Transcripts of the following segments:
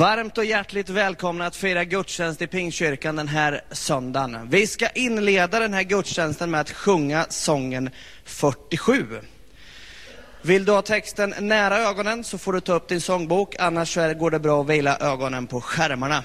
Varmt och hjärtligt välkomna att fira gudstjänst i Pingstkyrkan den här söndagen. Vi ska inleda den här gudstjänsten med att sjunga sången 47. Vill du ha texten nära ögonen så får du ta upp din sångbok, annars går det bra att vila ögonen på skärmarna.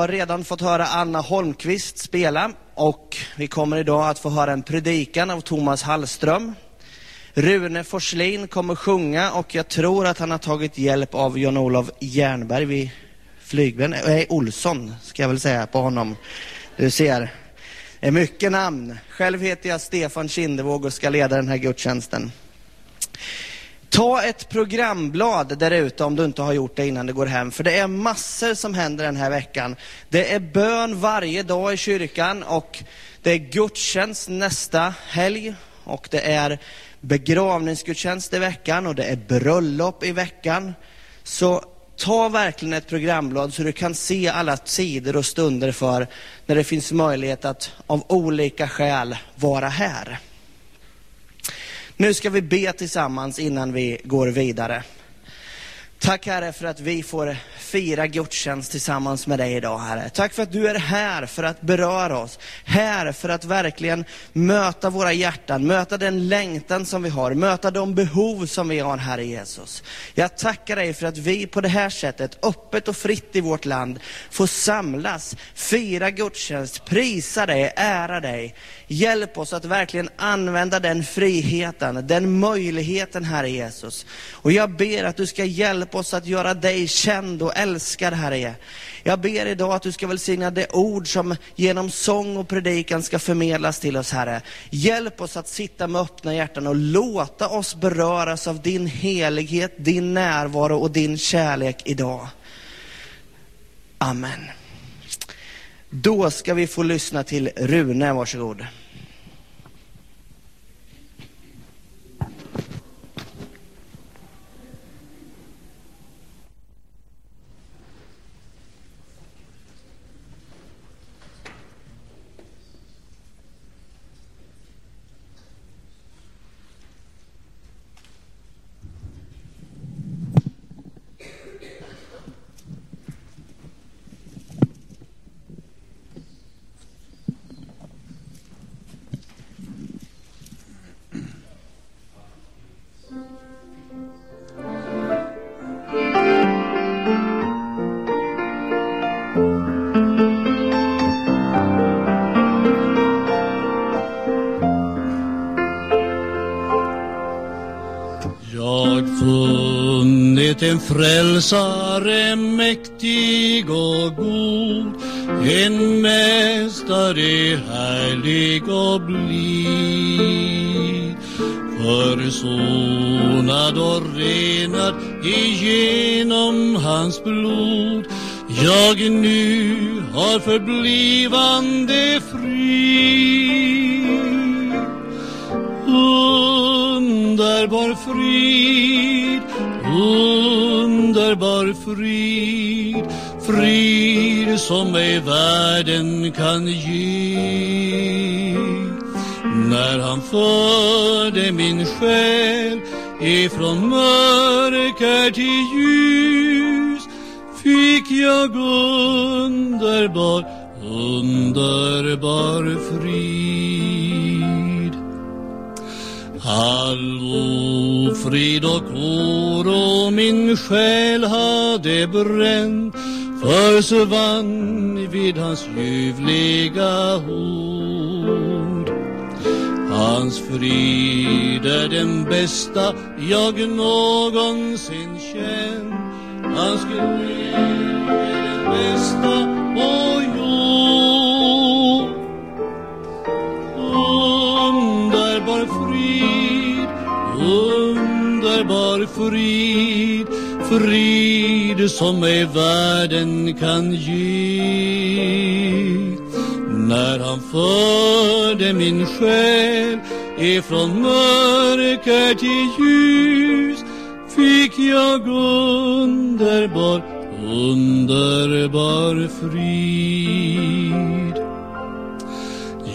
Har redan fått höra Anna Holmqvist spela och vi kommer idag att få höra en predikan av Thomas Hallström. Rune Forslin kommer sjunga och jag tror att han har tagit hjälp av Jan-Olof Jernberg vid flygben, nej Olsson ska jag väl säga på honom. Du ser, det är mycket namn. Själv heter jag Stefan Kindevåg och ska leda den här gudstjänsten. Ta ett programblad där ute om du inte har gjort det innan du går hem. För det är massor som händer den här veckan. Det är bön varje dag i kyrkan och det är gudstjänst nästa helg. Och det är begravningsgudstjänst i veckan och det är bröllop i veckan. Så ta verkligen ett programblad så du kan se alla tider och stunder för när det finns möjlighet att av olika skäl vara här. Nu ska vi be tillsammans innan vi går vidare. Tack Herre för att vi får fira gudstjänst tillsammans med dig idag Herre. Tack för att du är här för att beröra oss. Här för att verkligen möta våra hjärtan, möta den längtan som vi har, möta de behov som vi har Herre Jesus. Jag tackar dig för att vi på det här sättet, öppet och fritt i vårt land, får samlas, fira gudstjänst, prisa dig, ära dig. Hjälp oss att verkligen använda den friheten, den möjligheten Herre Jesus. Och jag ber att du ska hjälpa Hjälp oss att göra dig känd och älskad, Herre. Jag ber idag att du ska välsigna det ord som genom sång och predikan ska förmedlas till oss, Herre. Hjälp oss att sitta med öppna hjärtan och låta oss beröras av din helighet, din närvaro och din kärlek idag. Amen. Då ska vi få lyssna till Rune, varsågod. En frälsare mäktig och god, en mästare härlig och blid. Försonad och renad igenom hans blod, jag nu har förblivande frid, som ej världen kan ge. När han förde min själ ifrån mörker till ljus fick jag underbar, underbar frid. All ofrid och oro min själ hade bränt försvann vid hans ljuvliga ord. Hans frid är den bästa jag någonsin känt. Hans glädje är den bästa på jord. Underbar frid, underbar frid, frid som ej världen kan ge. När han förde min själ ifrån mörker till ljus fick jag underbar, underbar frid.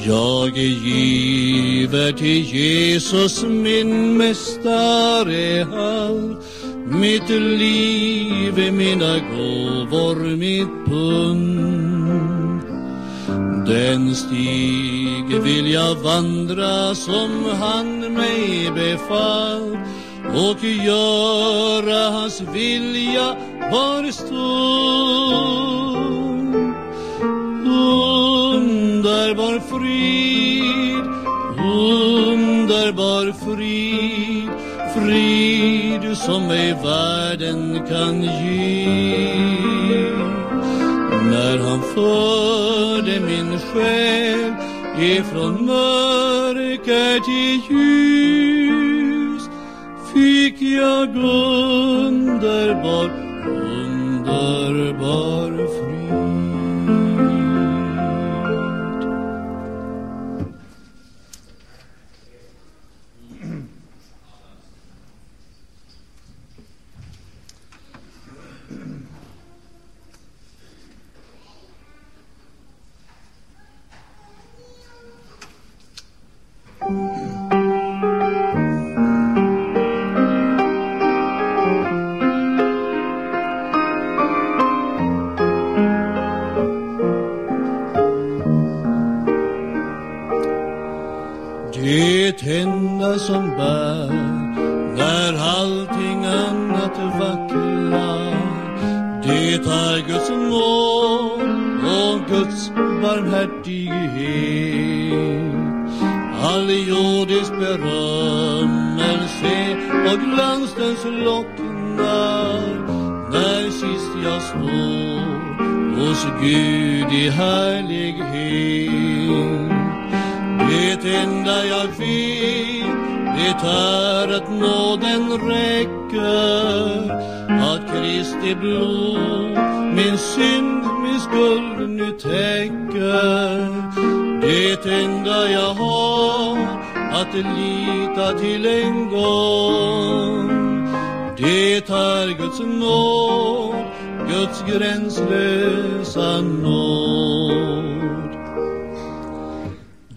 Jag giver till Jesus min mästare all mitt liv är mina gåvor, mitt pund. Den stig vill jag vandra som han mig befall och göra hans vilja var stund. Underbar frid, underbar frid, frid som ej världen kan ge. När han förde min själ ifrån mörker till ljus fick jag underbar, underbar Det enda som bär när allting annat vacklar det är Guds nåd och Guds barmhärtighet. All jordisk berömmelse och glans den slocknar jag står hos Gud i härlighet. Det enda jag vet, det är att nåden räcker. Att Kristi blod min synd, min skuld nu täcker. Det enda jag har att lita till en gång. Det är Guds nåd, Guds gränslösa nåd.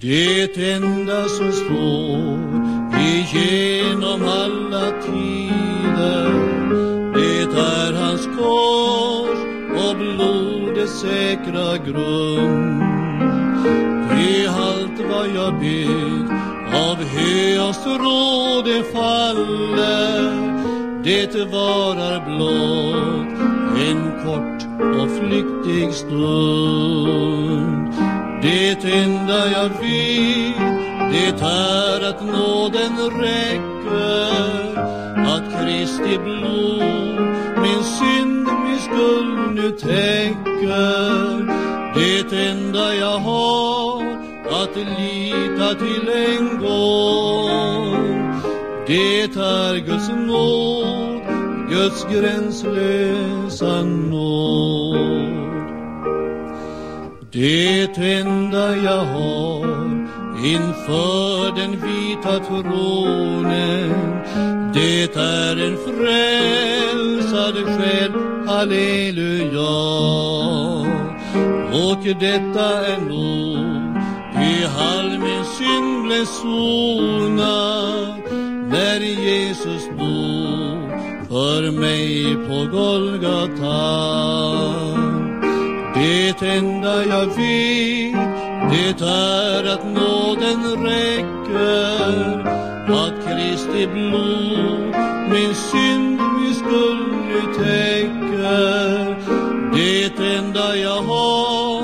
Det enda som står igenom alla tider Det är hans kors och blodets säkra grund. Det är allt vad jag byggt av hö och strå det faller. Det varar blott en kort och flyktig stund det enda jag vet, det är att nåden räcker. Att Kristi blod min synd, min skuld nu täcker Det enda jag har att lita till en gång. Det är Guds nåd, Guds gränslösa nåd det enda jag har inför den vita tronen. Det är en frälsad själ, halleluja. Och detta är nog, i all min synd blev sonad När Jesus dog för mig på Golgata det enda jag vet, det är att nåden räcker. Att Kristi blod min synd, min skuld nu täcker. Det enda jag har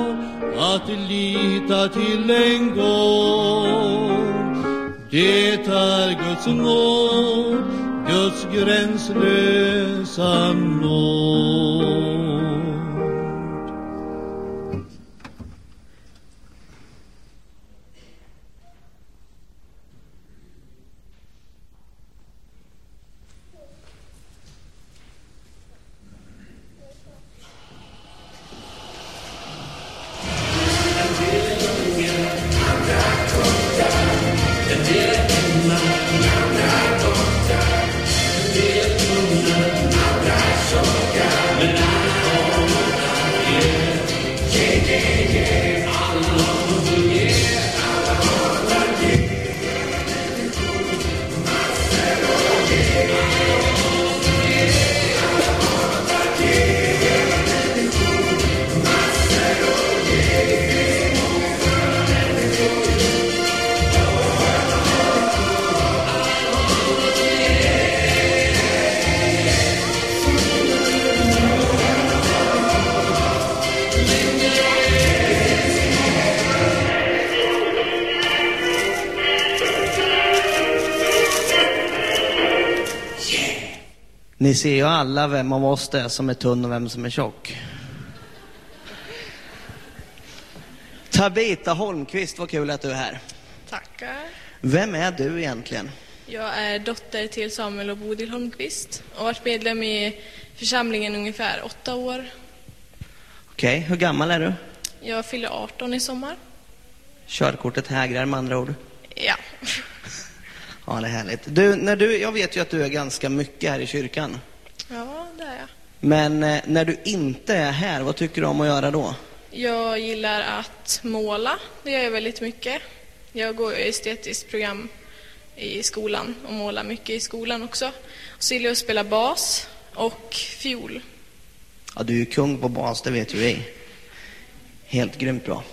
att lita till en gång Det är Guds nåd, Guds gränslösa nåd. Ni ser ju alla vem av oss det är som är tunn och vem som är tjock. Tabita Holmqvist, vad kul att du är här. Tackar. Vem är du egentligen? Jag är dotter till Samuel och Bodil Holmqvist och har varit medlem i församlingen ungefär åtta år. Okej, hur gammal är du? Jag fyller 18 i sommar. Körkortet hägrar med andra ord. Ja. Ja, det är härligt. Du, när du, jag vet ju att du är ganska mycket här i kyrkan. Ja, det är jag. Men eh, när du inte är här, vad tycker du om att göra då? Jag gillar att måla. Det gör jag väldigt mycket. Jag går estetiskt program i skolan och målar mycket i skolan också. Och så gillar jag att spela bas och fiol. Ja, du är ju kung på bas, det vet ju vi. Helt grymt bra.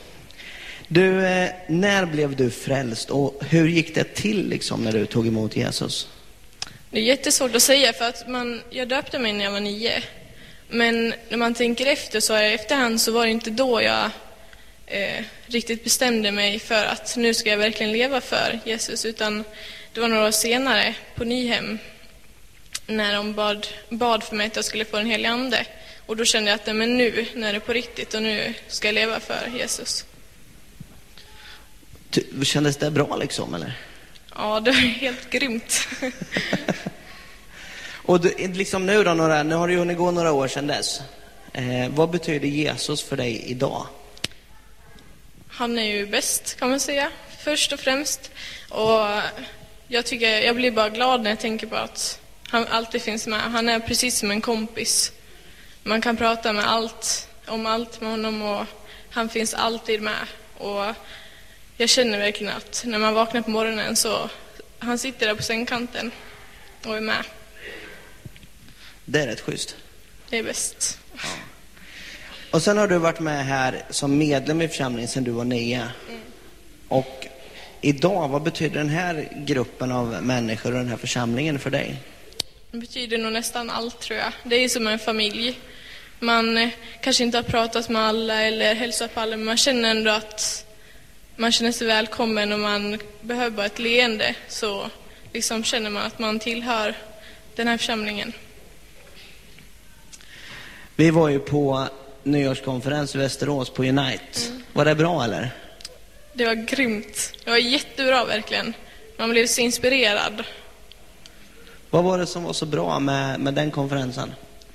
Du, eh, när blev du frälst och hur gick det till liksom när du tog emot Jesus? Det är jättesvårt att säga för att man, jag döpte mig när jag var nio. Men när man tänker efter så i efterhand så var det inte då jag eh, riktigt bestämde mig för att nu ska jag verkligen leva för Jesus utan det var några år senare på Nyhem när de bad, bad för mig att jag skulle få en helig ande. Och då kände jag att men nu, när det är på riktigt och nu ska jag leva för Jesus. Kändes det bra liksom, eller? Ja, det var helt grymt. Och du, liksom nu då, några, nu har det ju hunnit gå några år sedan dess. Eh, vad betyder Jesus för dig idag? Han är ju bäst, kan man säga, först och främst. Och jag, tycker, jag blir bara glad när jag tänker på att han alltid finns med. Han är precis som en kompis. Man kan prata med allt, om allt med honom och han finns alltid med. Och jag känner verkligen att när man vaknar på morgonen så han sitter där på sängkanten och är med. Det är rätt schysst. Det är bäst. Och sen har du varit med här som medlem i församlingen sedan du var nio. Och idag, vad betyder den här gruppen av människor och den här församlingen för dig? Det betyder nog nästan allt tror jag. Det är som en familj. Man eh, kanske inte har pratat med alla eller hälsat på alla, men man känner ändå att man känner sig välkommen och man behöver bara ett leende så liksom känner man att man tillhör den här församlingen. Vi var ju på nyårskonferens i Västerås på Unite. Var det bra eller? Det var grymt. Det var jättebra verkligen. Man blev så inspirerad. Vad var det som var så bra med, med den konferensen?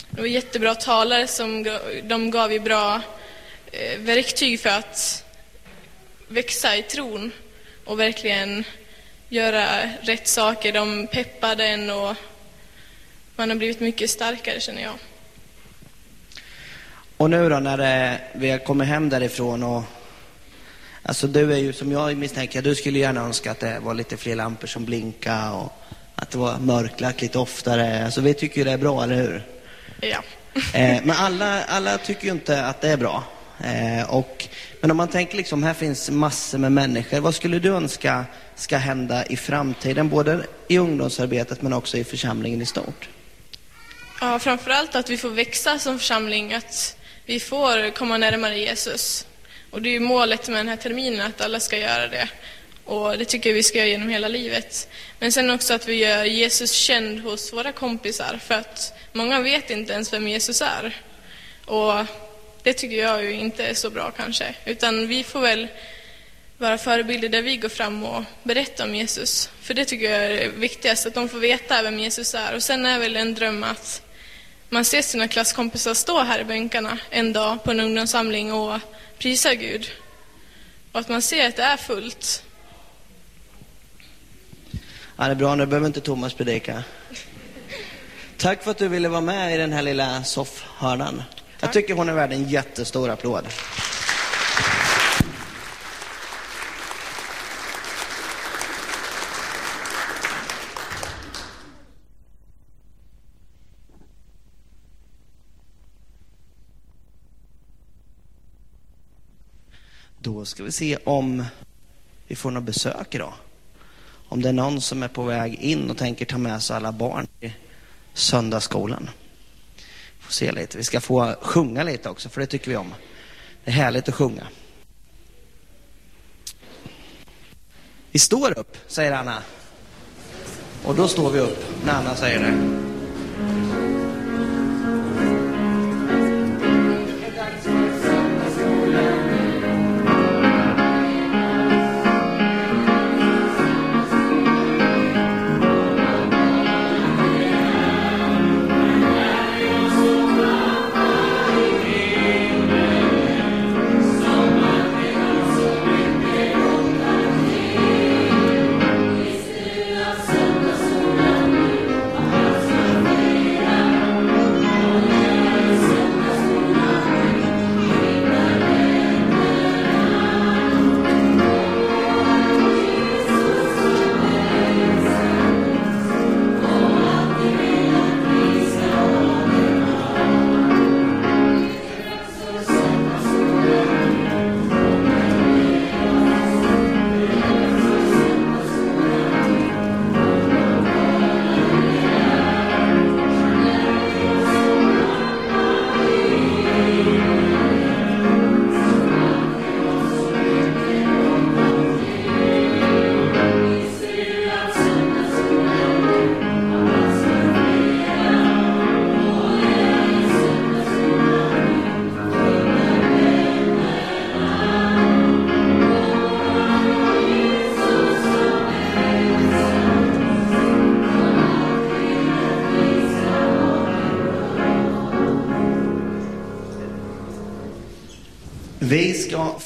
Det var jättebra talare som de gav ju bra eh, verktyg för att växa i tron och verkligen göra rätt saker. De peppade en och man har blivit mycket starkare känner jag. Och nu då när det, vi har kommit hem därifrån och Alltså du är ju som jag misstänker, du skulle gärna önska att det var lite fler lampor som blinkade och att det var mörklagt lite oftare. Alltså vi tycker ju det är bra, eller hur? Ja. Eh, men alla, alla tycker ju inte att det är bra. Eh, och, men om man tänker liksom, här finns massor med människor. Vad skulle du önska ska hända i framtiden? Både i ungdomsarbetet men också i församlingen i stort. Ja, framförallt att vi får växa som församling, att vi får komma närmare Jesus. Och det är ju målet med den här terminen, att alla ska göra det. Och det tycker jag vi ska göra genom hela livet. Men sen också att vi gör Jesus känd hos våra kompisar, för att många vet inte ens vem Jesus är. Och det tycker jag ju inte är så bra kanske. Utan vi får väl vara förebilder där vi går fram och berättar om Jesus. För det tycker jag är viktigast, att de får veta vem Jesus är. Och sen är väl en dröm att man ser sina klasskompisar stå här i bänkarna en dag på en ungdomssamling och prisa Gud. Och att man ser att det är fullt. Ja, det är bra, nu behöver inte Thomas predika. Tack för att du ville vara med i den här lilla soffhörnan. Jag tycker hon är värd en jättestor applåd. Då ska vi se om vi får något besök idag. Om det är någon som är på väg in och tänker ta med sig alla barn till söndagsskolan få se lite. Vi ska få sjunga lite också, för det tycker vi om. Det är härligt att sjunga. Vi står upp, säger Anna. Och då står vi upp när Anna säger det.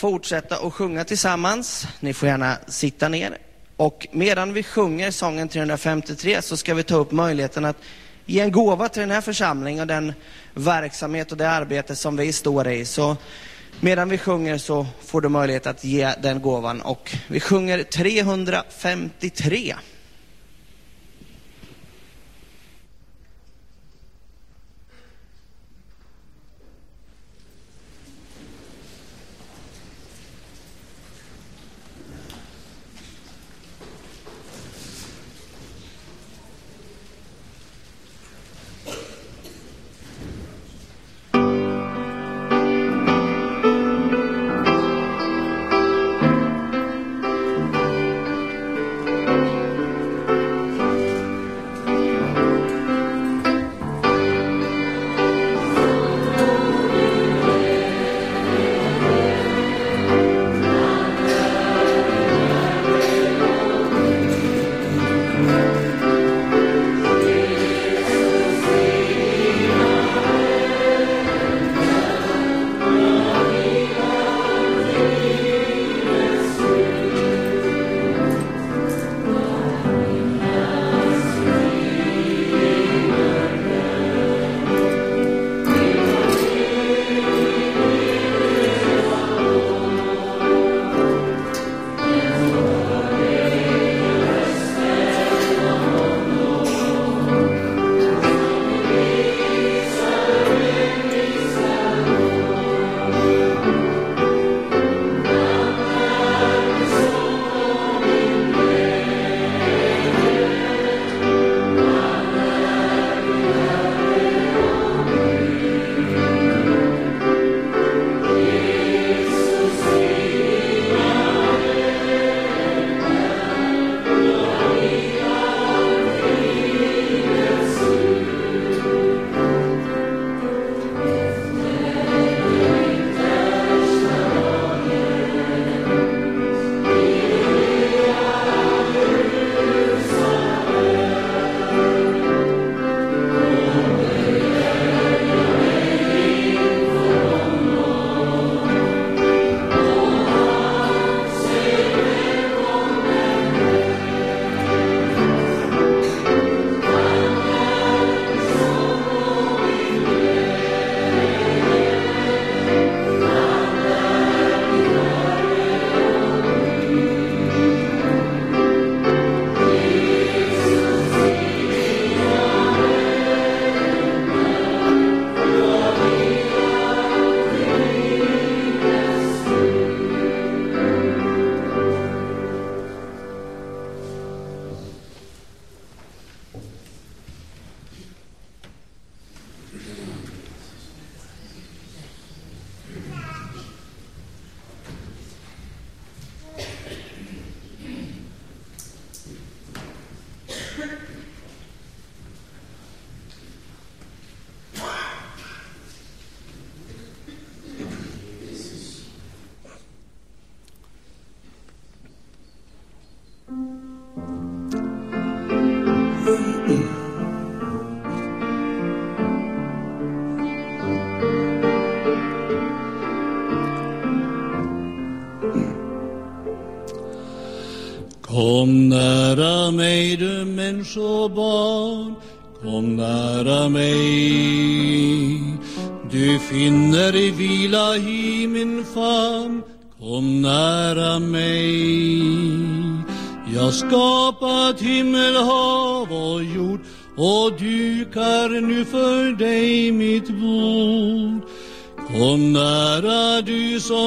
Fortsätta att sjunga tillsammans. Ni får gärna sitta ner. Och medan vi sjunger sången 353 så ska vi ta upp möjligheten att ge en gåva till den här församlingen och den verksamhet och det arbete som vi står i. Så medan vi sjunger så får du möjlighet att ge den gåvan. Och vi sjunger 353.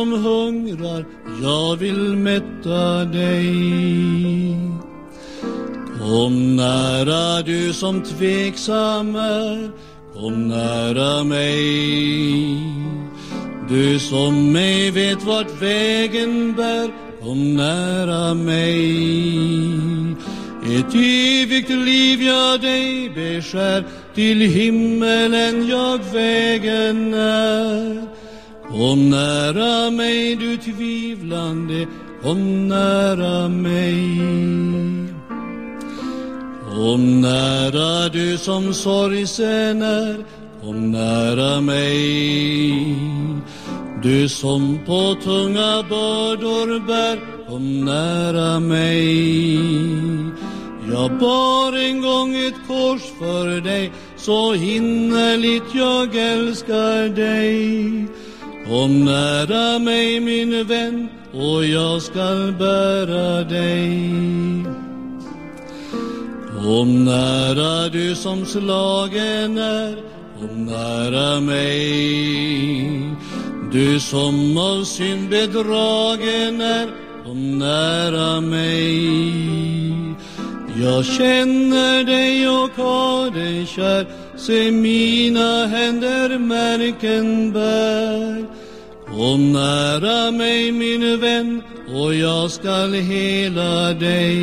Som hungrar, jag vill mätta dig. Kom nära du som tveksam är, kom nära mig. Du som ej vet vart vägen bär, kom nära mig. Ett evigt liv jag dig beskär, till himmelen jag vägen är. Kom nära mig du tvivlande, kom nära mig. Kom nära du som sorgsen är, kom nära mig. Du som på tunga bördor bär, kom nära mig. Jag bar en gång ett kors för dig, så innerligt jag älskar dig. Kom nära mig min vän, och jag skall bära dig. Kom nära du som slagen är, kom nära mig. Du som av synd bedragen är, kom nära mig. Jag känner dig och har dig kär, se mina händer märken bär. Kom nära mig min vän, och jag skall hela dig.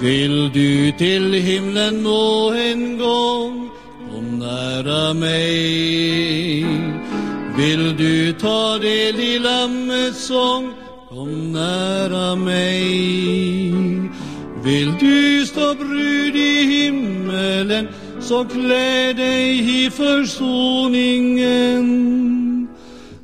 Vill du till himlen nå en gång, kom nära mig. Vill du ta del i Lammets sång, kom nära mig. Vill du stå brud i himmelen, så klä dig i försoningen.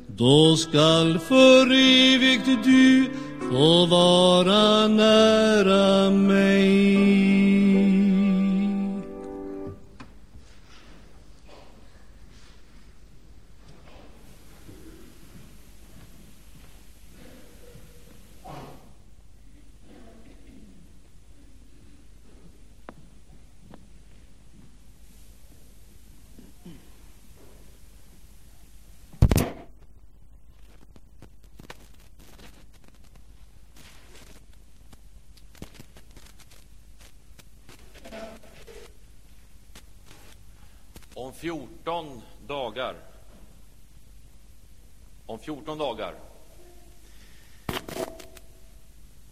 Då skall för evigt du få vara nära mig. Om 14 dagar om 14 dagar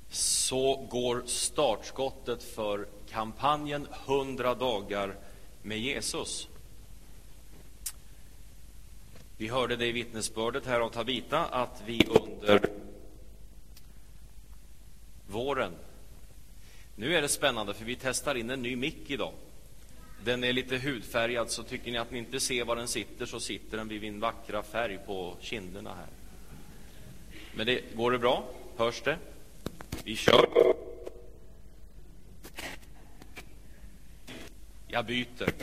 så går startskottet för kampanjen 100 dagar med Jesus. Vi hörde det i vittnesbördet här av Tabita att vi under våren Nu är det spännande för vi testar in en ny mick idag. Den är lite hudfärgad, så tycker ni att ni inte ser var den sitter så sitter den vid min vackra färg på kinderna här. Men det, går det bra? Hörs det? Vi kör. Jag byter.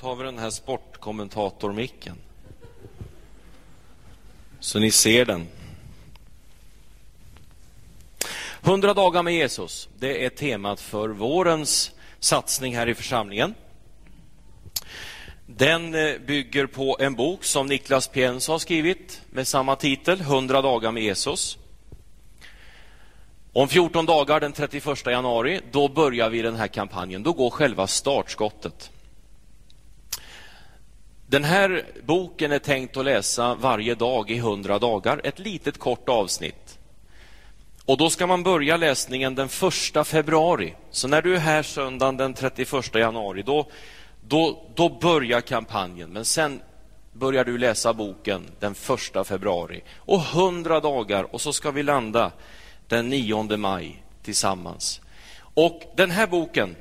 Tar vi den här sportkommentatormicken. Så ni ser den. 100 dagar med Jesus, det är temat för vårens satsning här i församlingen. Den eh, bygger på en bok som Niklas Piens har skrivit med samma titel, 100 dagar med Jesus. Om 14 dagar, den 31 januari, då börjar vi den här kampanjen. Då går själva startskottet. Den här boken är tänkt att läsa varje dag i 100 dagar, ett litet kort avsnitt. Och då ska man börja läsningen den 1 februari. Så när du är här söndagen den 31 januari, då, då, då börjar kampanjen. Men sen börjar du läsa boken den 1 februari. Och 100 dagar, och så ska vi landa den 9 maj tillsammans. Och den här boken,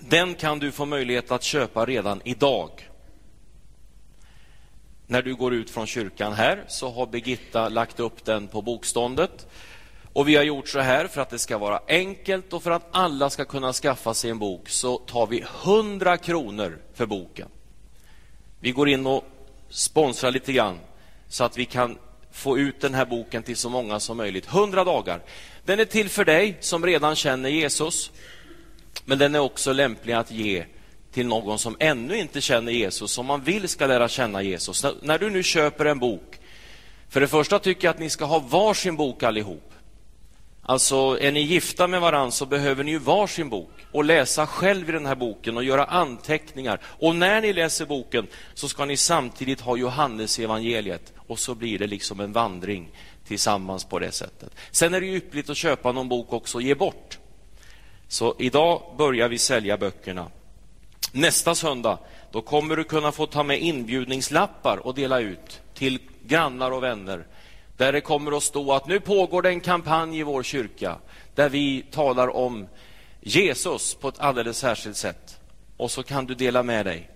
den kan du få möjlighet att köpa redan idag. När du går ut från kyrkan här så har Birgitta lagt upp den på bokståndet. Och vi har gjort så här för att det ska vara enkelt och för att alla ska kunna skaffa sig en bok så tar vi 100 kronor för boken. Vi går in och sponsrar lite grann så att vi kan få ut den här boken till så många som möjligt. 100 dagar. Den är till för dig som redan känner Jesus, men den är också lämplig att ge till någon som ännu inte känner Jesus, som man vill ska lära känna Jesus. När du nu köper en bok, för det första tycker jag att ni ska ha varsin bok allihop. Alltså, är ni gifta med varandra så behöver ni ju varsin bok och läsa själv i den här boken och göra anteckningar. Och när ni läser boken så ska ni samtidigt ha Johannes evangeliet och så blir det liksom en vandring tillsammans på det sättet. Sen är det ju yppligt att köpa någon bok också och ge bort. Så idag börjar vi sälja böckerna. Nästa söndag Då kommer du kunna få ta med inbjudningslappar och dela ut till grannar och vänner. Där det kommer att stå att nu pågår det en kampanj i vår kyrka där vi talar om Jesus på ett alldeles särskilt sätt. Och så kan du dela med dig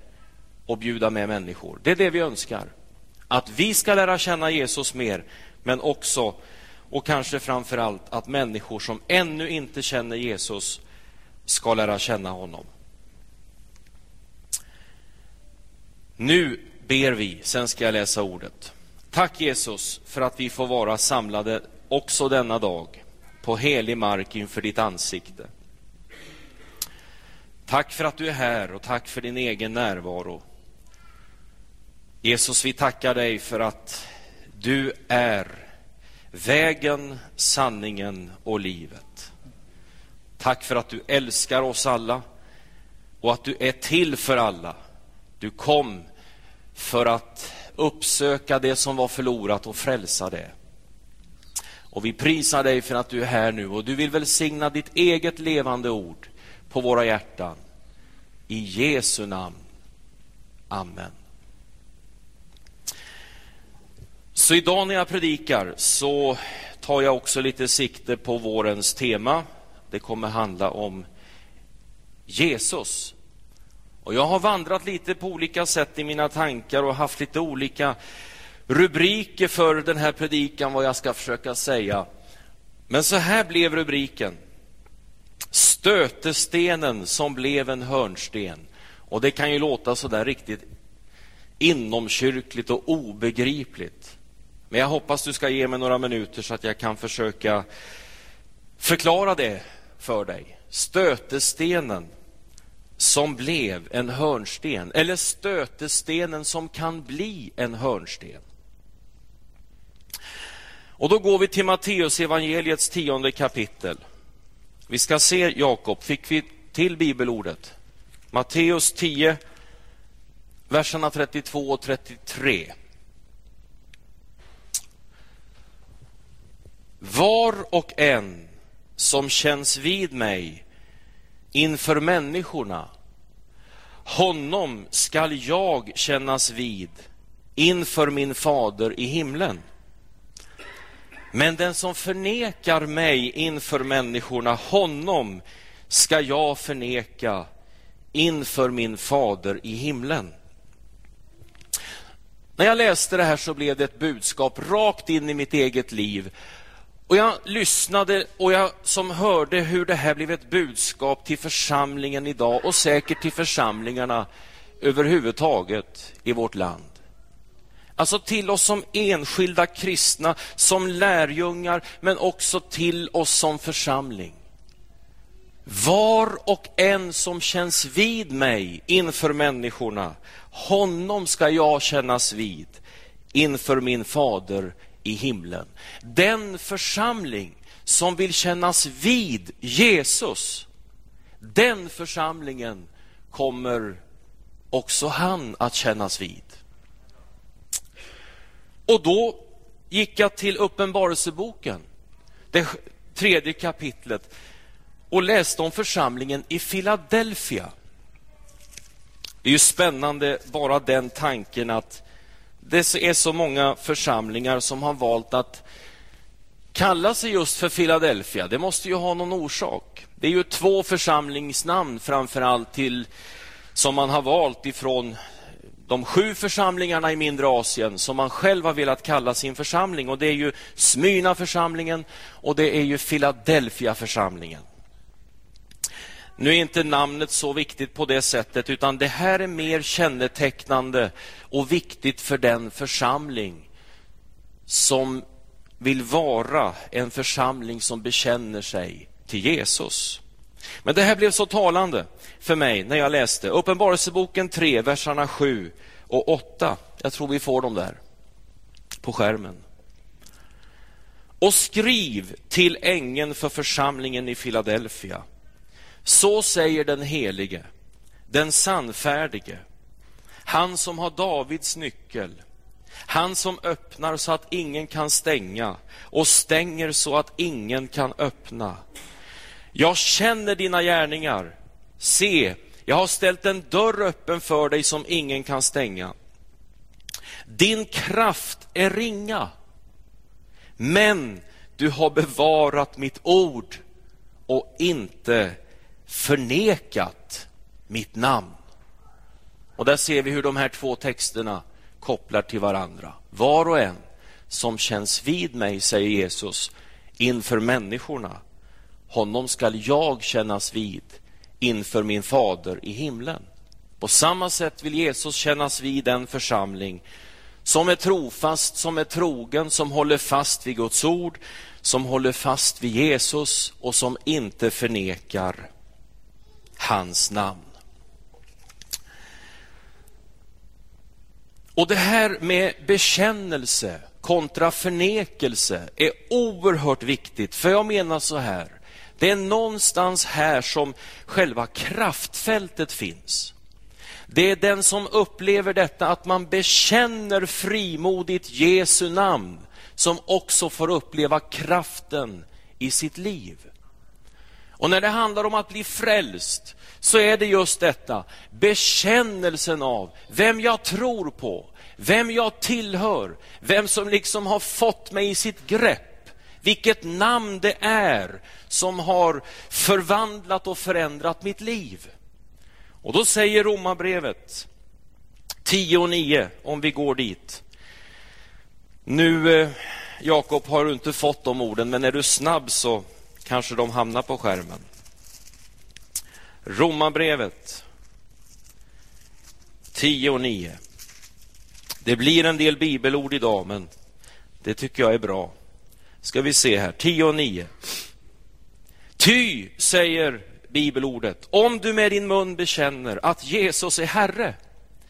och bjuda med människor. Det är det vi önskar. Att vi ska lära känna Jesus mer, men också och kanske framför allt att människor som ännu inte känner Jesus ska lära känna honom. Nu ber vi, sen ska jag läsa ordet. Tack Jesus för att vi får vara samlade också denna dag på helig mark inför ditt ansikte. Tack för att du är här och tack för din egen närvaro. Jesus, vi tackar dig för att du är vägen, sanningen och livet. Tack för att du älskar oss alla och att du är till för alla. Du kom för att uppsöka det som var förlorat och frälsa det. Och vi prisar dig för att du är här nu och du vill välsigna ditt eget levande ord på våra hjärtan. I Jesu namn. Amen. Så idag när jag predikar så tar jag också lite sikte på vårens tema. Det kommer handla om Jesus. Och Jag har vandrat lite på olika sätt i mina tankar och haft lite olika rubriker för den här predikan, vad jag ska försöka säga. Men så här blev rubriken. Stötestenen som blev en hörnsten. Och det kan ju låta så där riktigt inomkyrkligt och obegripligt. Men jag hoppas du ska ge mig några minuter så att jag kan försöka förklara det för dig. Stötestenen som blev en hörnsten, eller stötestenen som kan bli en hörnsten. Och då går vi till Matteus evangeliets tionde kapitel. Vi ska se Jakob, fick vi till bibelordet? Matteus 10, verserna 32 och 33. Var och en som känns vid mig inför människorna, honom skall jag kännas vid inför min fader i himlen. Men den som förnekar mig inför människorna, honom ska jag förneka inför min fader i himlen. När jag läste det här så blev det ett budskap rakt in i mitt eget liv och Jag lyssnade och jag som hörde hur det här blev ett budskap till församlingen idag och säkert till församlingarna överhuvudtaget i vårt land. Alltså till oss som enskilda kristna, som lärjungar, men också till oss som församling. Var och en som känns vid mig inför människorna, honom ska jag kännas vid inför min fader i himlen. Den församling som vill kännas vid Jesus, den församlingen kommer också han att kännas vid. Och då gick jag till Uppenbarelseboken, det tredje kapitlet och läste om församlingen i Philadelphia. Det är ju spännande bara den tanken att det är så många församlingar som har valt att kalla sig just för Philadelphia. Det måste ju ha någon orsak. Det är ju två församlingsnamn framför allt till, som man har valt ifrån de sju församlingarna i mindre Asien som man själv har velat kalla sin församling. Och Det är ju Smyna församlingen och det är ju Philadelphia-församlingen. Nu är inte namnet så viktigt på det sättet, utan det här är mer kännetecknande och viktigt för den församling som vill vara en församling som bekänner sig till Jesus. Men det här blev så talande för mig när jag läste Uppenbarelseboken 3, verserna 7 och 8. Jag tror vi får dem där på skärmen. Och skriv till ängeln för församlingen i Filadelfia så säger den helige, den sannfärdige, han som har Davids nyckel, han som öppnar så att ingen kan stänga och stänger så att ingen kan öppna. Jag känner dina gärningar. Se, Jag har ställt en dörr öppen för dig som ingen kan stänga. Din kraft är ringa, men du har bevarat mitt ord och inte förnekat mitt namn. Och där ser vi hur de här två texterna kopplar till varandra. Var och en som känns vid mig, säger Jesus, inför människorna, honom skall jag kännas vid inför min fader i himlen. På samma sätt vill Jesus kännas vid den församling som är trofast, som är trogen, som håller fast vid Guds ord, som håller fast vid Jesus och som inte förnekar hans namn. Och det här med bekännelse kontra förnekelse är oerhört viktigt, för jag menar så här, det är någonstans här som själva kraftfältet finns. Det är den som upplever detta att man bekänner frimodigt Jesu namn som också får uppleva kraften i sitt liv. Och när det handlar om att bli frälst så är det just detta, bekännelsen av vem jag tror på, vem jag tillhör, vem som liksom har fått mig i sitt grepp, vilket namn det är som har förvandlat och förändrat mitt liv. Och då säger Romarbrevet 10 och 9, om vi går dit. Nu, eh, Jakob, har du inte fått de orden, men är du snabb så kanske de hamnar på skärmen. Romarbrevet 10 och 9. Det blir en del bibelord idag, men det tycker jag är bra. Ska vi se här, 10 och 9. Ty, säger bibelordet, om du med din mun bekänner att Jesus är Herre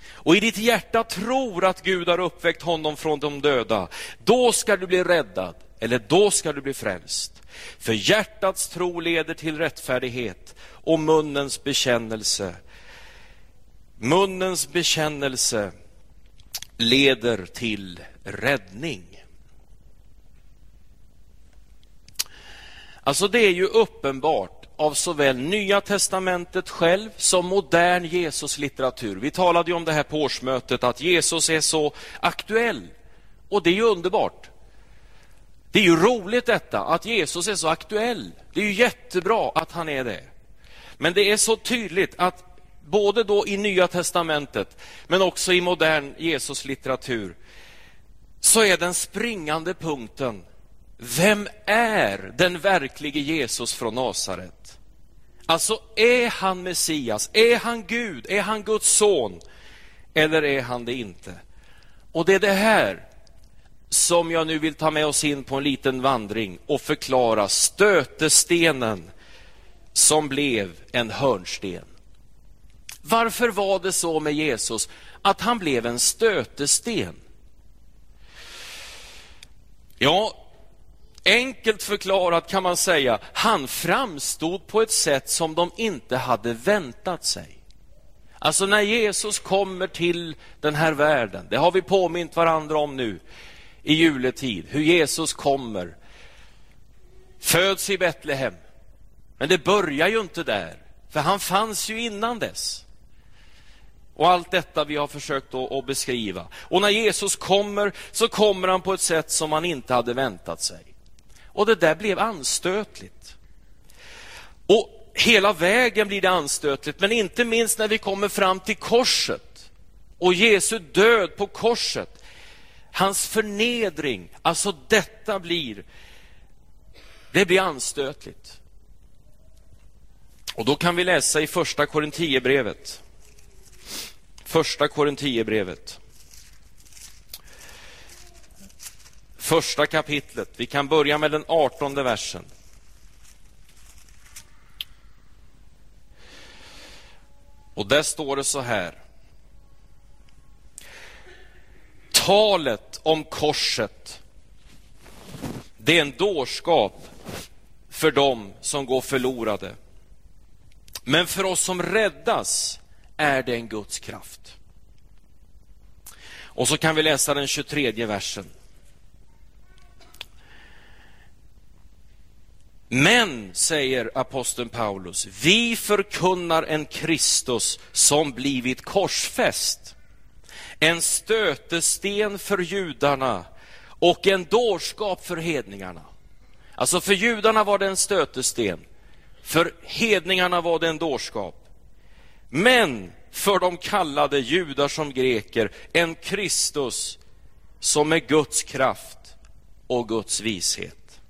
och i ditt hjärta tror att Gud har uppväckt honom från de döda, då ska du bli räddad, eller då ska du bli frälst. För hjärtats tro leder till rättfärdighet och munnens bekännelse. Munnens bekännelse leder till räddning. Alltså det är ju uppenbart av såväl Nya testamentet själv som modern Jesuslitteratur. Vi talade ju om det här på årsmötet, att Jesus är så aktuell. Och det är ju underbart. Det är ju roligt detta, att Jesus är så aktuell. Det är ju jättebra att han är det. Men det är så tydligt att både då i Nya testamentet, men också i modern Jesuslitteratur, så är den springande punkten, vem är den verklige Jesus från Nasaret? Alltså, är han Messias? Är han Gud? Är han Guds son? Eller är han det inte? Och det är det här som jag nu vill ta med oss in på en liten vandring och förklara stötestenen som blev en hörnsten. Varför var det så med Jesus att han blev en stötesten? Ja, enkelt förklarat kan man säga, han framstod på ett sätt som de inte hade väntat sig. Alltså när Jesus kommer till den här världen, det har vi påmint varandra om nu i juletid, hur Jesus kommer, föds i Betlehem. Men det börjar ju inte där, för han fanns ju innan dess. Och allt detta vi har försökt att, beskriva. Och när Jesus kommer, så kommer han på ett sätt som man inte hade väntat sig. Och det där blev anstötligt. Och hela vägen blir det anstötligt, men inte minst när vi kommer fram till korset och Jesu död på korset. Hans förnedring, alltså detta blir, det blir anstötligt. Och då kan vi läsa i första Korinthierbrevet Första Korinthierbrevet. Första kapitlet. Vi kan börja med den artonde versen. Och där står det så här. Talet om korset, det är en dårskap för dem som går förlorade. Men för oss som räddas är det en Guds kraft. Och så kan vi läsa den 23 versen. Men, säger aposteln Paulus, vi förkunnar en Kristus som blivit korsfäst. En stötesten för judarna och en dårskap för hedningarna. Alltså för judarna var det en stötesten, för hedningarna var det en dårskap. Men för de kallade judar som greker en Kristus som är Guds kraft och Guds vishet.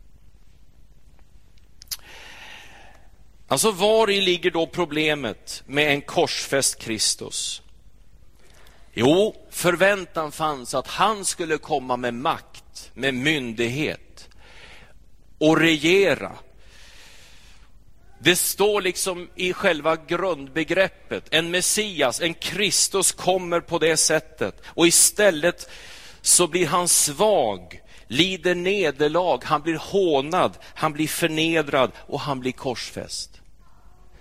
Alltså, var i ligger då problemet med en korsfäst Kristus? Jo, förväntan fanns att han skulle komma med makt, med myndighet och regera. Det står liksom i själva grundbegreppet, en Messias, en Kristus kommer på det sättet och istället så blir han svag, lider nederlag, han blir hånad, han blir förnedrad och han blir korsfäst.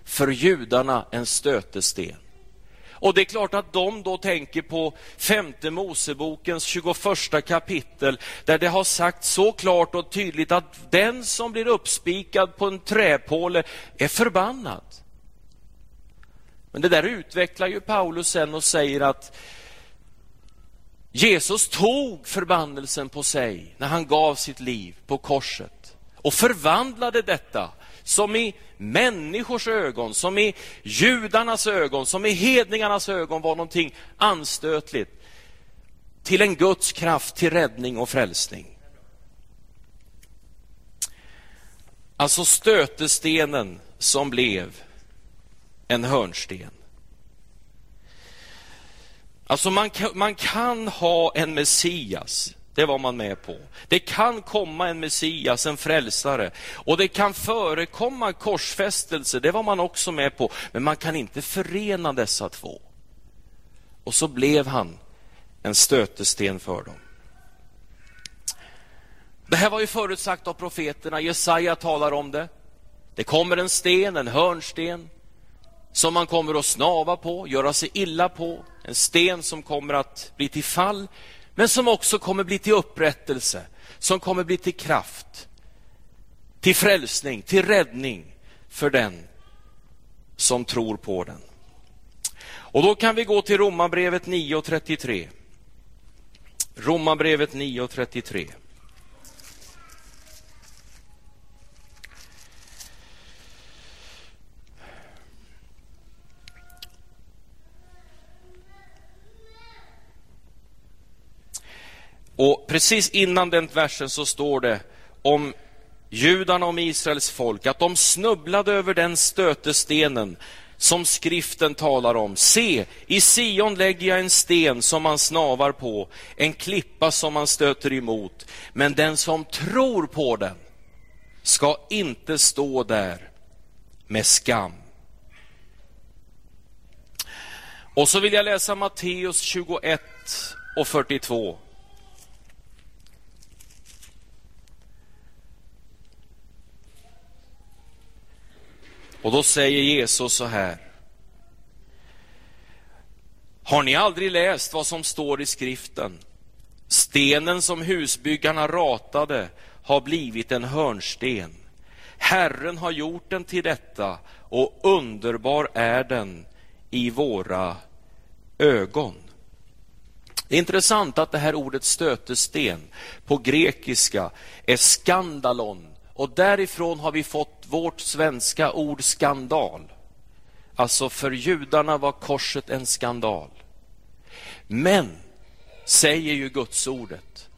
För judarna en stötesten. Och det är klart att de då tänker på femte Mosebokens 21 kapitel, där det har sagt så klart och tydligt att den som blir uppspikad på en träpåle är förbannad. Men det där utvecklar ju Paulus sen och säger att Jesus tog förbannelsen på sig när han gav sitt liv på korset och förvandlade detta som i människors ögon, som i judarnas ögon, som i hedningarnas ögon var någonting anstötligt till en Guds kraft till räddning och frälsning. Alltså stötestenen som blev en hörnsten. Alltså man kan, man kan ha en Messias, det var man med på. Det kan komma en Messias, en frälsare. Och det kan förekomma korsfästelse, det var man också med på. Men man kan inte förena dessa två. Och så blev han en stötesten för dem. Det här var ju förutsagt av profeterna, Jesaja talar om det. Det kommer en sten, en hörnsten, som man kommer att snava på, göra sig illa på. En sten som kommer att bli till fall, men som också kommer bli till upprättelse, som kommer bli till kraft, till frälsning, till räddning för den som tror på den. Och då kan vi gå till Romarbrevet 9.33. Romarbrevet 9.33. Och precis innan den versen så står det om judarna om Israels folk, att de snubblade över den stötestenen som skriften talar om. Se, i Sion lägger jag en sten som man snavar på, en klippa som man stöter emot. Men den som tror på den ska inte stå där med skam. Och så vill jag läsa Matteus 21 och 42. Och då säger Jesus så här. Har ni aldrig läst vad som står i skriften? Stenen som husbyggarna ratade har blivit en hörnsten. Herren har gjort den till detta och underbar är den i våra ögon. Det är intressant att det här ordet stötesten på grekiska är skandalon och därifrån har vi fått vårt svenska ord skandal. Alltså för judarna var korset en skandal. Men, säger ju Guds ordet,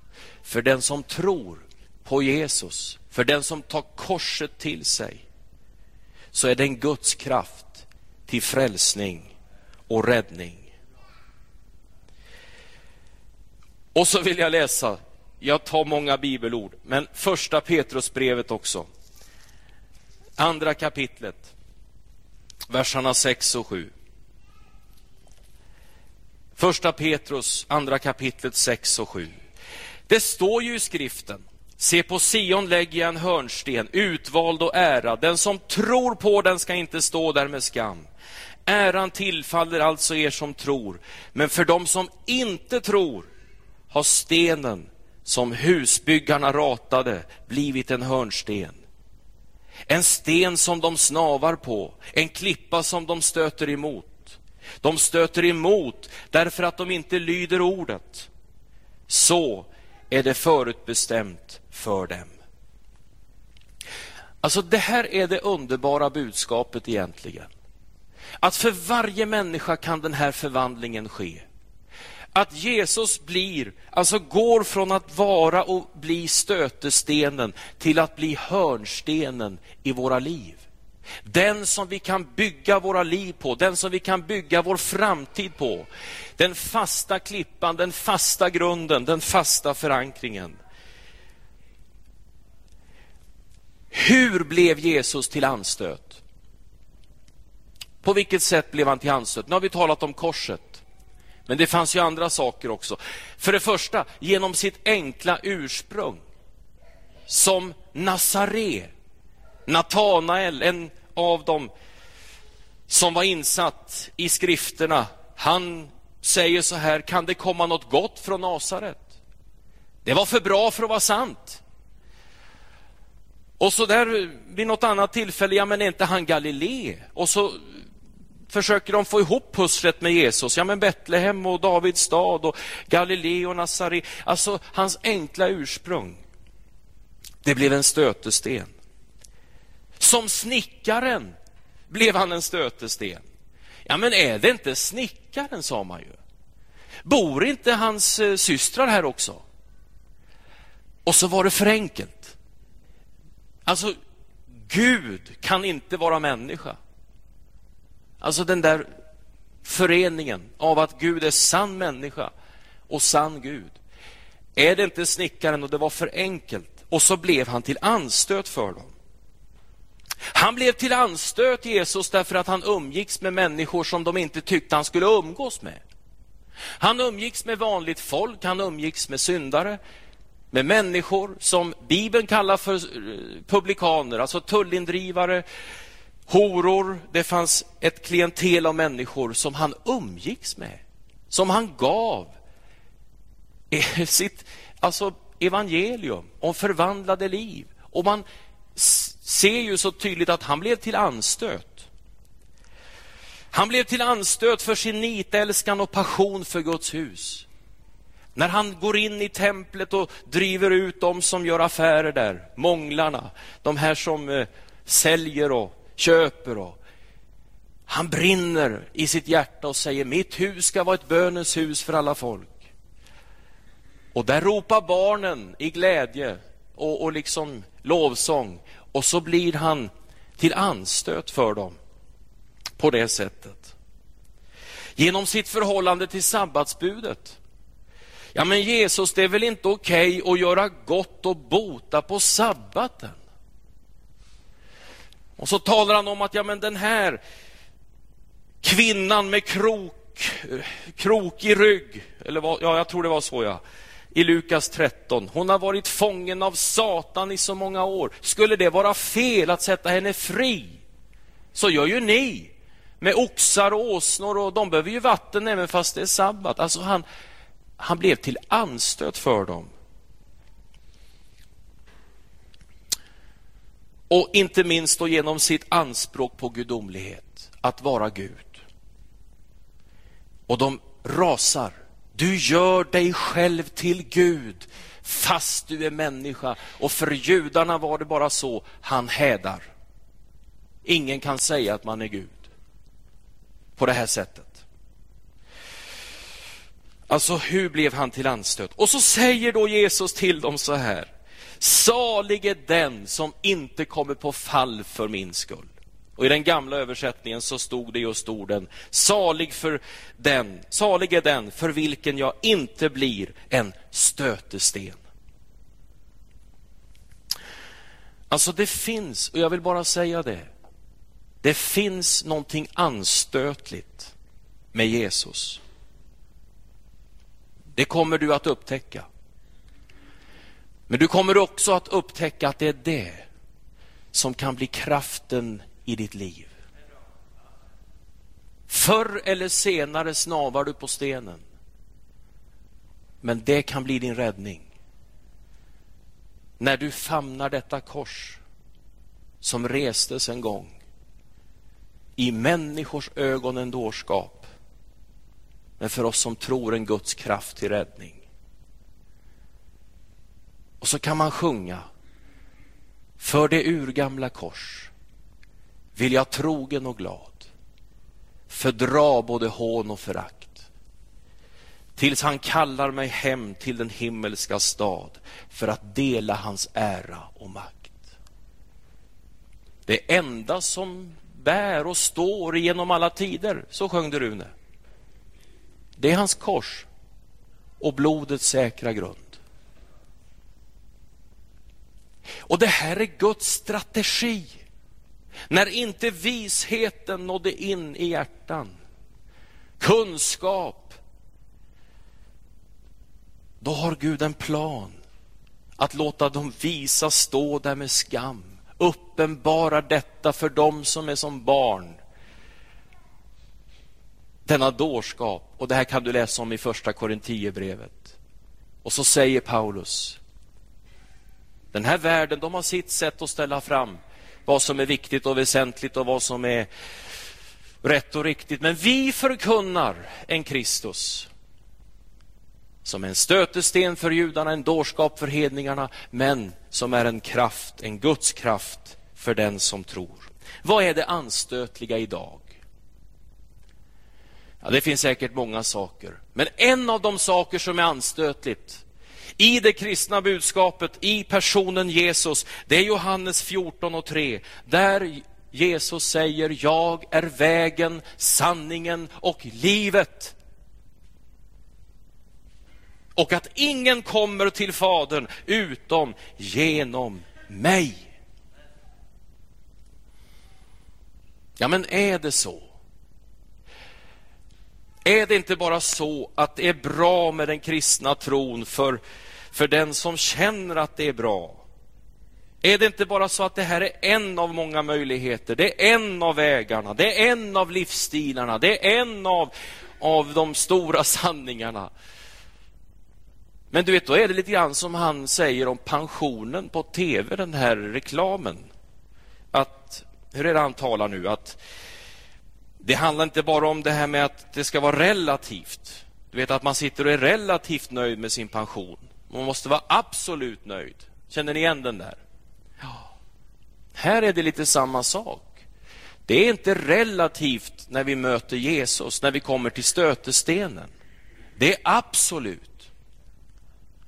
för den som tror på Jesus, för den som tar korset till sig, så är det en Guds kraft till frälsning och räddning. Och så vill jag läsa jag tar många bibelord, men första Petrusbrevet också. Andra kapitlet, verserna 6 och 7. Första Petrus, andra kapitlet 6 och 7. Det står ju i skriften, se på Sion lägger jag en hörnsten, utvald och ärad. Den som tror på den ska inte stå där med skam. Äran tillfaller alltså er som tror, men för dem som inte tror har stenen som husbyggarna ratade blivit en hörnsten. En sten som de snavar på, en klippa som de stöter emot. De stöter emot därför att de inte lyder ordet. Så är det förutbestämt för dem. Alltså det här är det underbara budskapet egentligen. Att för varje människa kan den här förvandlingen ske. Att Jesus blir, alltså går från att vara och bli stötestenen till att bli hörnstenen i våra liv. Den som vi kan bygga våra liv på, den som vi kan bygga vår framtid på. Den fasta klippan, den fasta grunden, den fasta förankringen. Hur blev Jesus till anstöt? På vilket sätt blev han till anstöt? Nu har vi talat om korset. Men det fanns ju andra saker också. För det första, genom sitt enkla ursprung. Som Nazaré, Natanael, en av dem som var insatt i skrifterna, han säger så här, kan det komma något gott från Nasaret? Det var för bra för att vara sant. Och så där vid något annat tillfälle, ja men är inte han Galilé? Och så försöker de få ihop pusslet med Jesus. Ja men Betlehem och Davids stad och Galileo och Nazaré. Alltså hans enkla ursprung. Det blev en stötesten. Som snickaren blev han en stötesten. Ja men är det inte snickaren, sa man ju. Bor inte hans eh, systrar här också? Och så var det för enkelt. Alltså, Gud kan inte vara människa. Alltså den där föreningen av att Gud är sann människa och sann Gud. Är det inte snickaren och det var för enkelt och så blev han till anstöt för dem. Han blev till anstöt, Jesus, därför att han umgicks med människor som de inte tyckte han skulle umgås med. Han umgicks med vanligt folk, han umgicks med syndare, med människor som Bibeln kallar för eh, publikaner, alltså tullindrivare, horor. Det fanns ett klientel av människor som han umgicks med, som han gav sitt alltså evangelium om förvandlade liv. Och man ser ju så tydligt att han blev till anstöt. Han blev till anstöt för sin nitälskan och passion för Guds hus. När han går in i templet och driver ut de som gör affärer där, månglarna, de här som eh, säljer och köper. Och han brinner i sitt hjärta och säger mitt hus ska vara ett bönens hus för alla folk. Och där ropar barnen i glädje och, och liksom lovsång och så blir han till anstöt för dem på det sättet. Genom sitt förhållande till sabbatsbudet. Ja, men Jesus, det är väl inte okej okay att göra gott och bota på sabbaten? Och så talar han om att ja, men den här kvinnan med krok, krokig rygg, eller vad, ja, jag tror det var så, ja, i Lukas 13. Hon har varit fången av Satan i så många år. Skulle det vara fel att sätta henne fri, så gör ju ni med oxar och åsnor och de behöver ju vatten även fast det är sabbat. Alltså han, han blev till anstöt för dem. Och inte minst då genom sitt anspråk på gudomlighet, att vara Gud. Och de rasar. Du gör dig själv till Gud fast du är människa. Och för judarna var det bara så, han hädar. Ingen kan säga att man är Gud på det här sättet. Alltså, hur blev han till anstöt? Och så säger då Jesus till dem så här. Salig är den som inte kommer på fall för min skull. Och I den gamla översättningen så stod det just orden salig, för den, salig är den för vilken jag inte blir en stötesten. Alltså det finns, och jag vill bara säga det, det finns någonting anstötligt med Jesus. Det kommer du att upptäcka. Men du kommer också att upptäcka att det är det som kan bli kraften i ditt liv. Förr eller senare snavar du på stenen. Men det kan bli din räddning. När du famnar detta kors som restes en gång i människors ögon en dårskap, men för oss som tror en Guds kraft till räddning. Och så kan man sjunga för det urgamla kors vill jag trogen och glad fördra både hån och förakt tills han kallar mig hem till den himmelska stad för att dela hans ära och makt. Det enda som bär och står genom alla tider, så sjöng det Rune. Det är hans kors och blodets säkra grund. Och det här är Guds strategi. När inte visheten nådde in i hjärtan, kunskap, då har Gud en plan att låta de visa stå där med skam, uppenbara detta för dem som är som barn. Denna dårskap, och det här kan du läsa om i första Korintierbrevet. Och så säger Paulus, den här världen, de har sitt sätt att ställa fram vad som är viktigt och väsentligt och vad som är rätt och riktigt. Men vi förkunnar en Kristus som är en stötesten för judarna, en dårskap för hedningarna, men som är en kraft, en Guds kraft för den som tror. Vad är det anstötliga idag? Ja, det finns säkert många saker, men en av de saker som är anstötligt i det kristna budskapet, i personen Jesus, det är Johannes 14 och 3, där Jesus säger, jag är vägen, sanningen och livet. Och att ingen kommer till Fadern utom genom mig. Ja, men är det så? Är det inte bara så att det är bra med den kristna tron för för den som känner att det är bra. Är det inte bara så att det här är en av många möjligheter, det är en av vägarna, det är en av livsstilarna, det är en av, av de stora sanningarna. Men du vet, då är det lite grann som han säger om pensionen på tv, den här reklamen. Att, hur är det han talar nu? Att det handlar inte bara om det här med att det ska vara relativt. Du vet att man sitter och är relativt nöjd med sin pension. Man måste vara absolut nöjd. Känner ni igen den där? Ja. Här är det lite samma sak. Det är inte relativt när vi möter Jesus, när vi kommer till stötestenen. Det är absolut.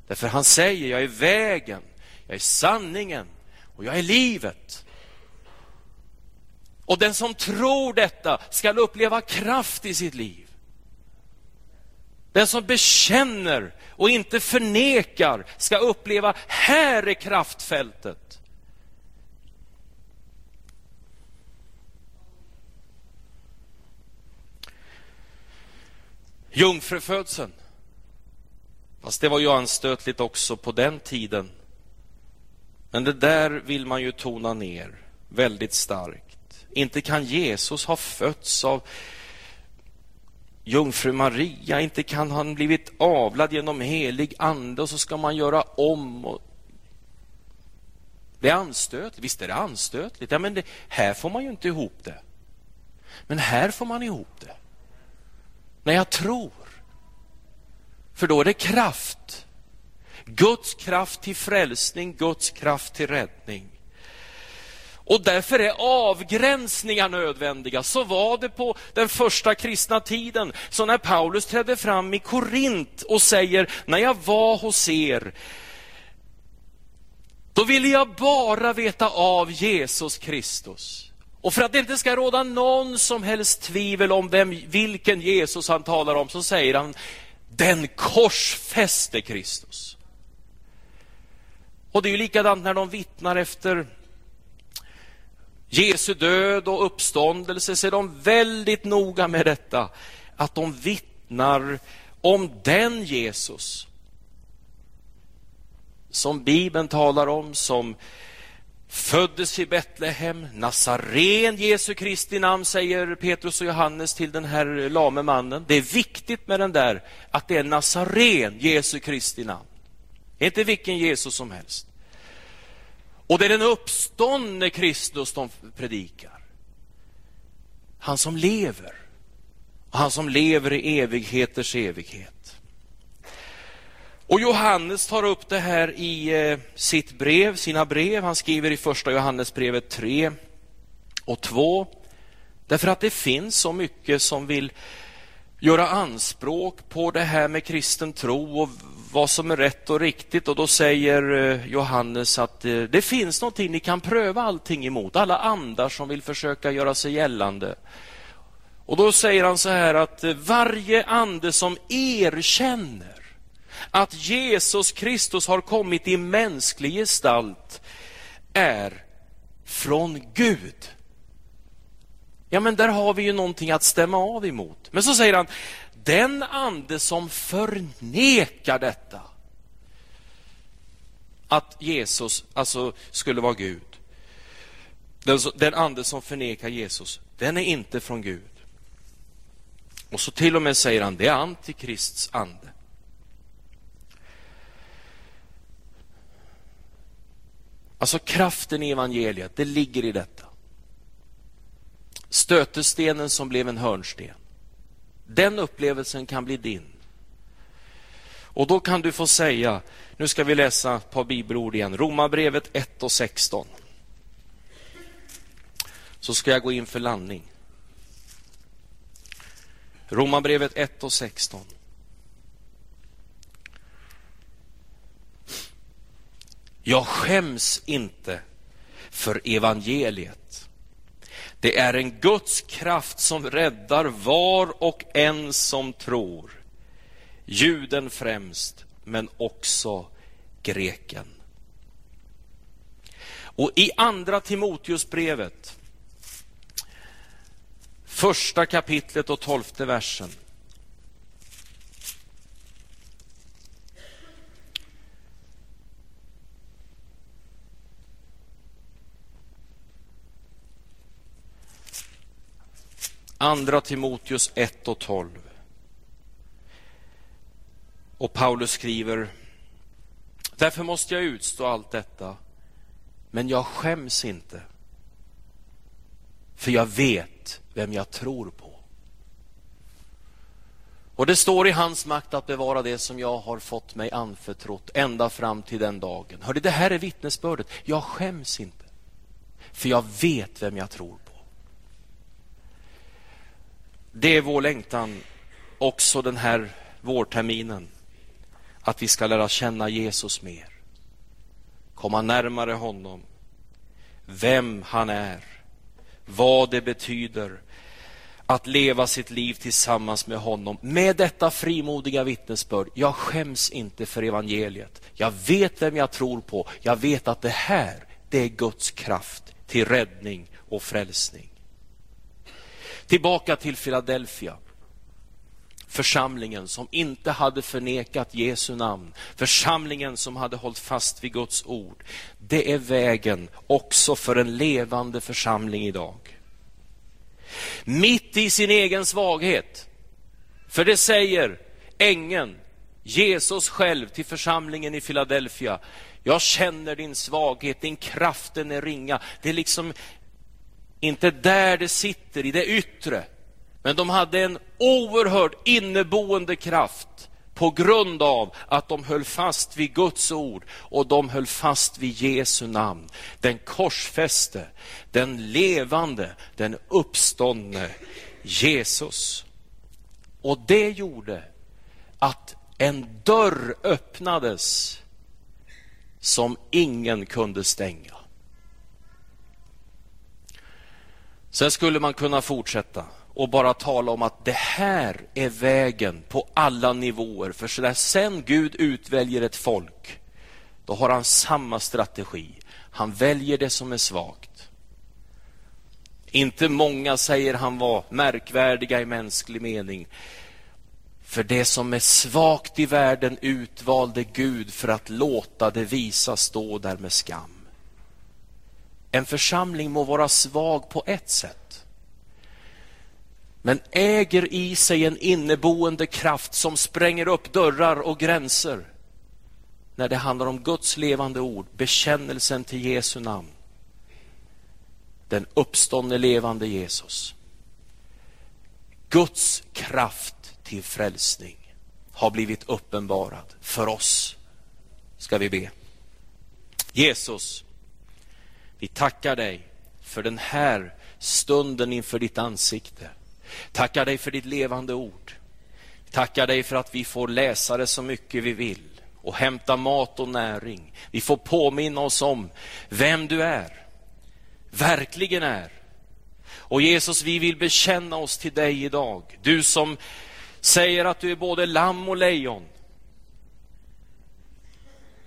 Därför han säger, jag är vägen, jag är sanningen och jag är livet. Och den som tror detta skall uppleva kraft i sitt liv. Den som bekänner och inte förnekar ska uppleva, här är kraftfältet. Jungfrufödseln. Fast det var ju anstötligt också på den tiden. Men det där vill man ju tona ner väldigt starkt. Inte kan Jesus ha fötts av jungfru Maria, inte kan han blivit avlad genom helig ande och så ska man göra om. Och... Det är anstötligt. Visst är det anstötligt. Ja, men det, här får man ju inte ihop det. Men här får man ihop det. När jag tror. För då är det kraft. Guds kraft till frälsning, Guds kraft till räddning. Och därför är avgränsningar nödvändiga. Så var det på den första kristna tiden. Så när Paulus trädde fram i Korint och säger, när jag var hos er, då ville jag bara veta av Jesus Kristus. Och för att det inte ska råda någon som helst tvivel om vem, vilken Jesus han talar om, så säger han, den korsfäste Kristus. Och det är ju likadant när de vittnar efter Jesu död och uppståndelse så är de väldigt noga med detta, att de vittnar om den Jesus som Bibeln talar om, som föddes i Betlehem, Nazaren, Jesu Kristi namn, säger Petrus och Johannes till den här lame mannen. Det är viktigt med den där, att det är Nazaren, Jesu Kristi namn. Det är inte vilken Jesus som helst. Och det är den uppståndne Kristus de predikar. Han som lever. Han som lever i evigheters evighet. Och Johannes tar upp det här i eh, sitt brev, sina brev. Han skriver i första Johannesbrevet 3 och 2. Därför att det finns så mycket som vill göra anspråk på det här med kristen tro och vad som är rätt och riktigt. Och då säger eh, Johannes att eh, det finns någonting ni kan pröva allting emot. Alla andar som vill försöka göra sig gällande. Och då säger han så här att eh, varje ande som erkänner att Jesus Kristus har kommit i mänsklig gestalt är från Gud. Ja, men där har vi ju någonting att stämma av emot. Men så säger han, den ande som förnekar detta, att Jesus alltså skulle vara Gud, den, den ande som förnekar Jesus, den är inte från Gud. Och så till och med säger han, det är antikrists ande. Alltså kraften i evangeliet, det ligger i detta. Stötestenen som blev en hörnsten. Den upplevelsen kan bli din. Och då kan du få säga, nu ska vi läsa ett par bibelord igen, Romarbrevet 1 och 16. Så ska jag gå in för landning. Romarbrevet 1 och 16. Jag skäms inte för evangeliet. Det är en Guds kraft som räddar var och en som tror. Juden främst, men också greken. Och i andra Timoteusbrevet, första kapitlet och tolfte versen, Andra Timoteus 1 och 12. Och Paulus skriver, därför måste jag utstå allt detta, men jag skäms inte, för jag vet vem jag tror på. Och det står i hans makt att bevara det som jag har fått mig anförtrott ända fram till den dagen. Hörde, det här är vittnesbördet. Jag skäms inte, för jag vet vem jag tror på. Det är vår längtan också den här vårterminen. Att vi ska lära känna Jesus mer. Komma närmare honom. Vem han är. Vad det betyder att leva sitt liv tillsammans med honom. Med detta frimodiga vittnesbörd. Jag skäms inte för evangeliet. Jag vet vem jag tror på. Jag vet att det här, det är Guds kraft till räddning och frälsning. Tillbaka till Philadelphia. Församlingen som inte hade förnekat Jesu namn. Församlingen som hade hållit fast vid Guds ord. Det är vägen också för en levande församling idag. Mitt i sin egen svaghet. För det säger ängeln, Jesus själv till församlingen i Philadelphia. Jag känner din svaghet, din kraft den är ringa. Det är liksom inte där det sitter, i det yttre. Men de hade en oerhörd inneboende kraft på grund av att de höll fast vid Guds ord och de höll fast vid Jesu namn. Den korsfäste, den levande, den uppståndne Jesus. Och det gjorde att en dörr öppnades som ingen kunde stänga. Sen skulle man kunna fortsätta och bara tala om att det här är vägen på alla nivåer. För så där sen Gud utväljer ett folk, då har han samma strategi. Han väljer det som är svagt. Inte många säger han var märkvärdiga i mänsklig mening. För det som är svagt i världen utvalde Gud för att låta det visa stå där med skam. En församling må vara svag på ett sätt men äger i sig en inneboende kraft som spränger upp dörrar och gränser. när det handlar om Guds levande ord, bekännelsen till Jesu namn. Den uppståndne levande Jesus. Guds kraft till frälsning har blivit uppenbarad för oss, ska vi be. Jesus, vi tackar dig för den här stunden inför ditt ansikte. Tackar dig för ditt levande ord. Tackar dig för att vi får läsa det så mycket vi vill och hämta mat och näring. Vi får påminna oss om vem du är, verkligen är. Och Jesus, vi vill bekänna oss till dig idag. Du som säger att du är både lamm och lejon.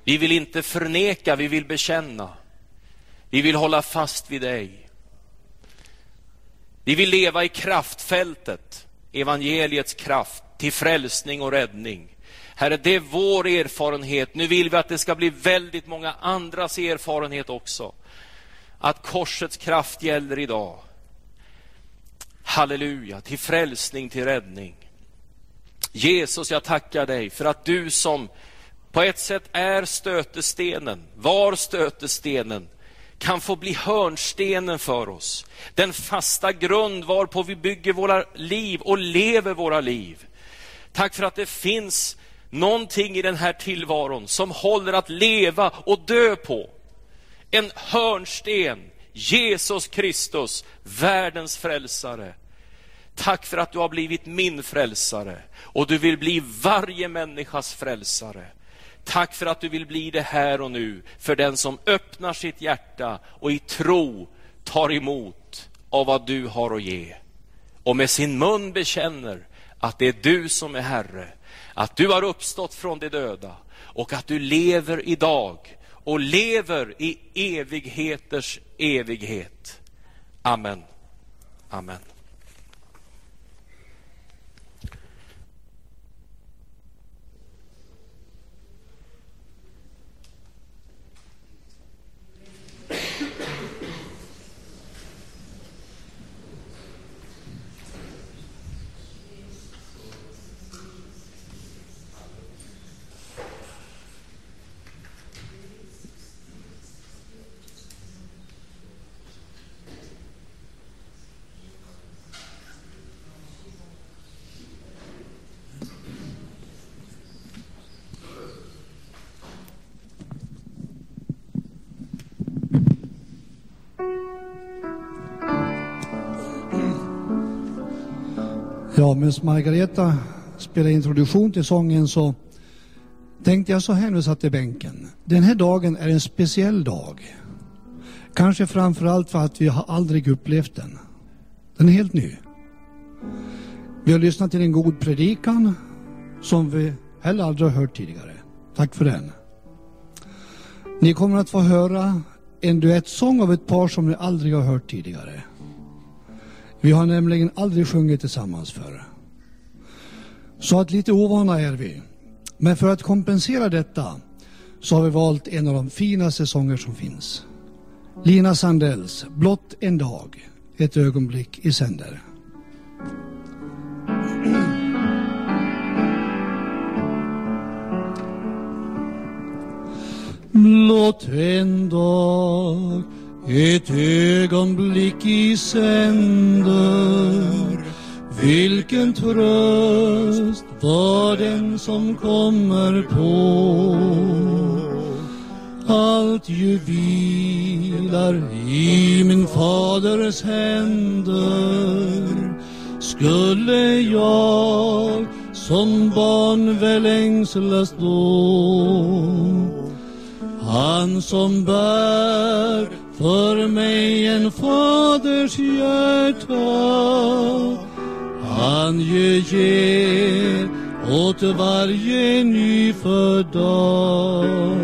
Vi vill inte förneka, vi vill bekänna. Vi vill hålla fast vid dig. Vi vill leva i kraftfältet, evangeliets kraft, till frälsning och räddning. Herre, det är vår erfarenhet. Nu vill vi att det ska bli väldigt många andras erfarenhet också. Att korsets kraft gäller idag. Halleluja, till frälsning, till räddning. Jesus, jag tackar dig för att du som på ett sätt är stötestenen, var stötestenen, kan få bli hörnstenen för oss. Den fasta grund varpå vi bygger våra liv och lever våra liv. Tack för att det finns någonting i den här tillvaron som håller att leva och dö på. En hörnsten, Jesus Kristus, världens frälsare. Tack för att du har blivit min frälsare och du vill bli varje människas frälsare. Tack för att du vill bli det här och nu för den som öppnar sitt hjärta och i tro tar emot av vad du har att ge. Och med sin mun bekänner att det är du som är Herre, att du har uppstått från de döda och att du lever idag och lever i evigheters evighet. Amen. Amen. Ja, medan Margareta spelar introduktion till sången så tänkte jag så här när vi satt i bänken. Den här dagen är en speciell dag. Kanske framförallt för att vi har aldrig upplevt den. Den är helt ny. Vi har lyssnat till en god predikan som vi heller aldrig har hört tidigare. Tack för den. Ni kommer att få höra en duettsång av ett par som ni aldrig har hört tidigare. Vi har nämligen aldrig sjungit tillsammans förr. Så att lite ovana är vi. Men för att kompensera detta så har vi valt en av de finaste sånger som finns. Lina Sandells Blott en dag, ett ögonblick i sänder. Blott en dag ett ögonblick i sänder. Vilken tröst var den som kommer på? Allt ju vilar i min faders händer. Skulle jag som barn väl ängslas då? Han som bär för mig en faders hjärta. Han ju ger åt varje nyfödd dag.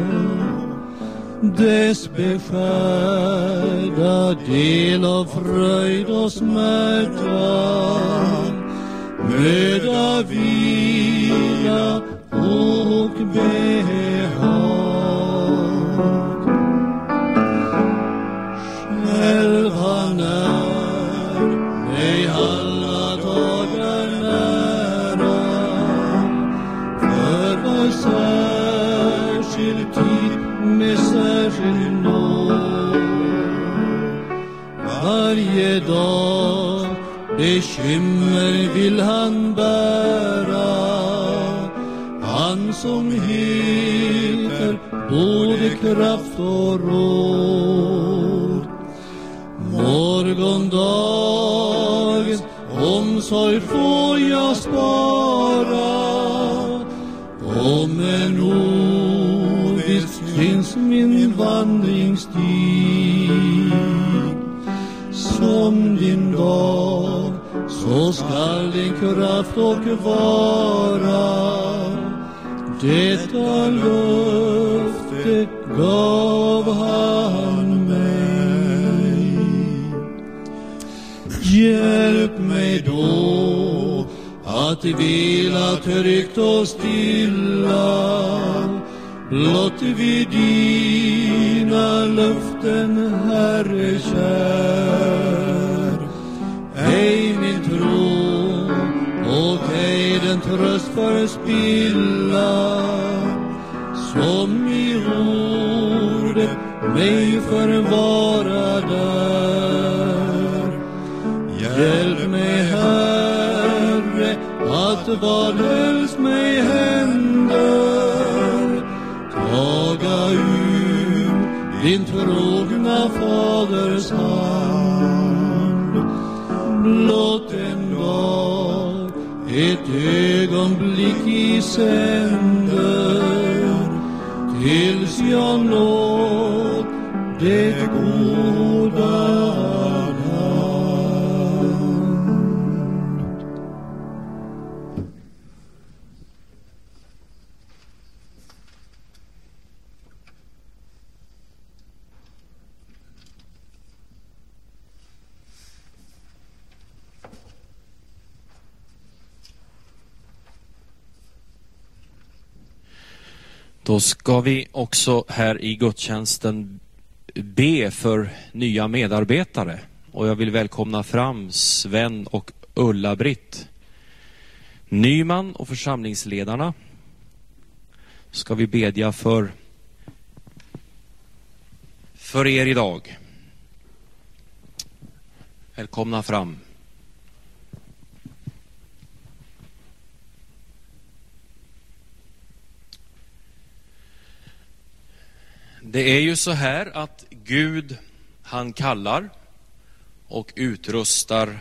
Dess beskärda del av fröjd och smärta. Möda, vila och behag. Bekymmer vill han bära han som heter både kraft och råd. Morgondagens omsorg får jag spara. Om en oviss finns min vandringstid. som din dag så skall din kraft och vara. Detta löfte gav han. Hjälp mig då att vila tryggt och stilla blott vid dina löften, Herre kär. Ej min tro och ej den tröst förspilla som i ordet mig förvara där. Hjälp mig, Herre, att vad helst mig händer taga ur din trogna faders hand. Blott en dag, ett ögonblick i sänder tills jag nått det goda Då ska vi också här i gudstjänsten be för nya medarbetare. Och jag vill välkomna fram Sven och Ulla-Britt Nyman och församlingsledarna. Ska vi bedja för, för er idag. Välkomna fram. Det är ju så här att Gud, han kallar och utrustar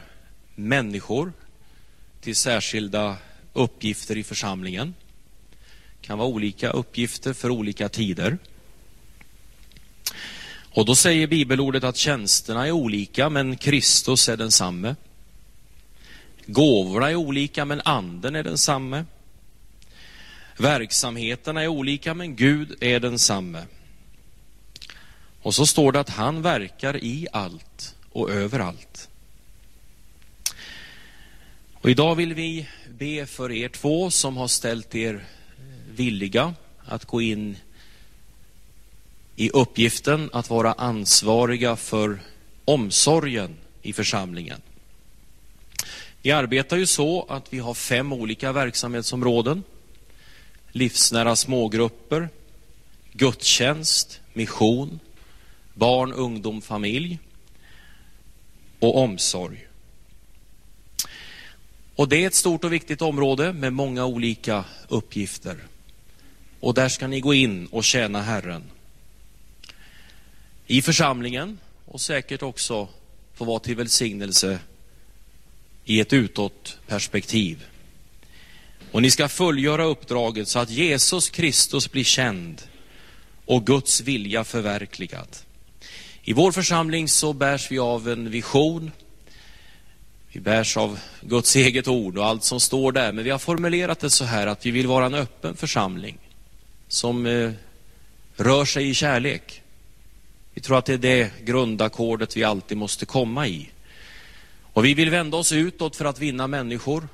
människor till särskilda uppgifter i församlingen. Det kan vara olika uppgifter för olika tider. Och då säger bibelordet att tjänsterna är olika, men Kristus är densamme. Gåvorna är olika, men anden är densamme. Verksamheterna är olika, men Gud är densamme. Och så står det att han verkar i allt och överallt. Och idag vill vi be för er två som har ställt er eh, villiga att gå in i uppgiften att vara ansvariga för omsorgen i församlingen. Vi arbetar ju så att vi har fem olika verksamhetsområden. Livsnära smågrupper, gudstjänst, mission, barn, ungdom, familj och omsorg. Och det är ett stort och viktigt område med många olika uppgifter. Och där ska ni gå in och tjäna Herren. I församlingen och säkert också få vara till välsignelse i ett utåt perspektiv. Och ni ska fullgöra uppdraget så att Jesus Kristus blir känd och Guds vilja förverkligad. I vår församling så bärs vi av en vision. Vi bärs av Guds eget ord och allt som står där. Men vi har formulerat det så här att vi vill vara en öppen församling som eh, rör sig i kärlek. Vi tror att det är det grundackordet vi alltid måste komma i. Och vi vill vända oss utåt för att vinna människor.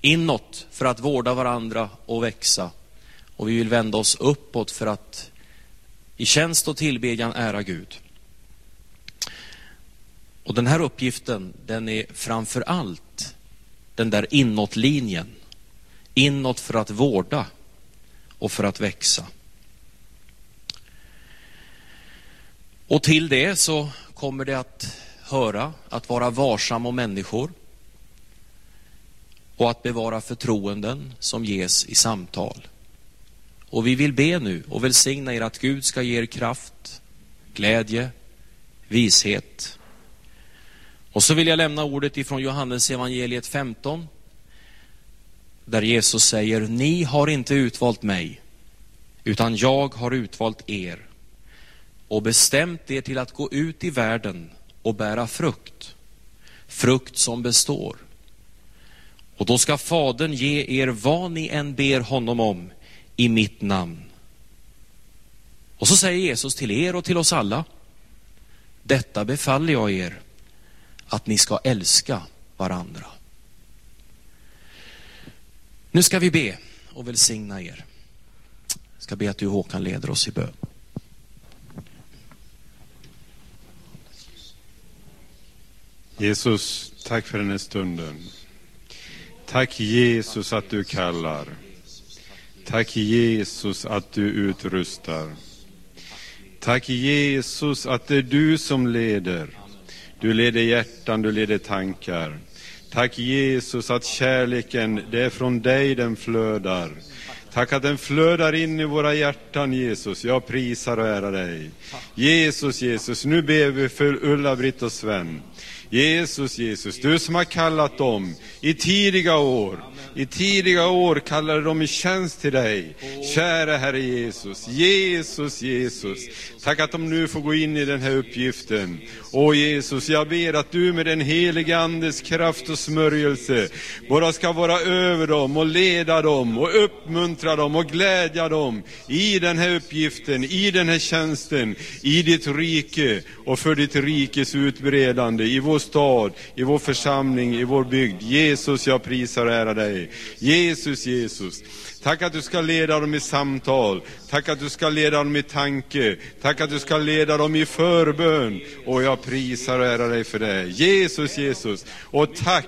Inåt för att vårda varandra och växa. Och vi vill vända oss uppåt för att i tjänst och tillbedjan ära Gud. Och den här uppgiften, den är framför allt den där inåtlinjen. Inåt för att vårda och för att växa. Och till det så kommer det att höra att vara varsam om människor och att bevara förtroenden som ges i samtal. Och vi vill be nu och välsigna er att Gud ska ge er kraft, glädje, vishet. Och så vill jag lämna ordet ifrån Johannes evangeliet 15 där Jesus säger, ni har inte utvalt mig, utan jag har utvalt er och bestämt er till att gå ut i världen och bära frukt, frukt som består. Och då ska Fadern ge er vad ni än ber honom om i mitt namn. Och så säger Jesus till er och till oss alla, detta befaller jag er, att ni ska älska varandra. Nu ska vi be och välsigna er. Jag ska be att du Håkan leder oss i bön. Jesus, tack för den här stunden. Tack Jesus att du kallar. Tack Jesus att du utrustar. Tack Jesus att det är du som leder. Du leder hjärtan, du leder tankar. Tack Jesus att kärleken, det är från dig den flödar. Tack att den flödar in i våra hjärtan Jesus. Jag prisar och ärar dig. Jesus, Jesus, nu ber vi för Ulla-Britt och Sven. Jesus, Jesus, du som har kallat dem i tidiga år. I tidiga år kallade de i tjänst till dig. Kära Herre Jesus, Jesus, Jesus. Tack att de nu får gå in i den här uppgiften. Åh Jesus, jag ber att du med den helige Andes kraft och smörjelse bara ska vara över dem och leda dem och uppmuntra dem och glädja dem i den här uppgiften, i den här tjänsten, i ditt rike och för ditt rikes utbredande i vår stad, i vår församling, i vår bygd. Jesus, jag prisar och ärar dig. Jesus, Jesus. Tack att du ska leda dem i samtal. Tack att du ska leda dem i tanke. Tack att du ska leda dem i förbön. Och jag prisar och ärar dig för det. Jesus, Jesus. Och tack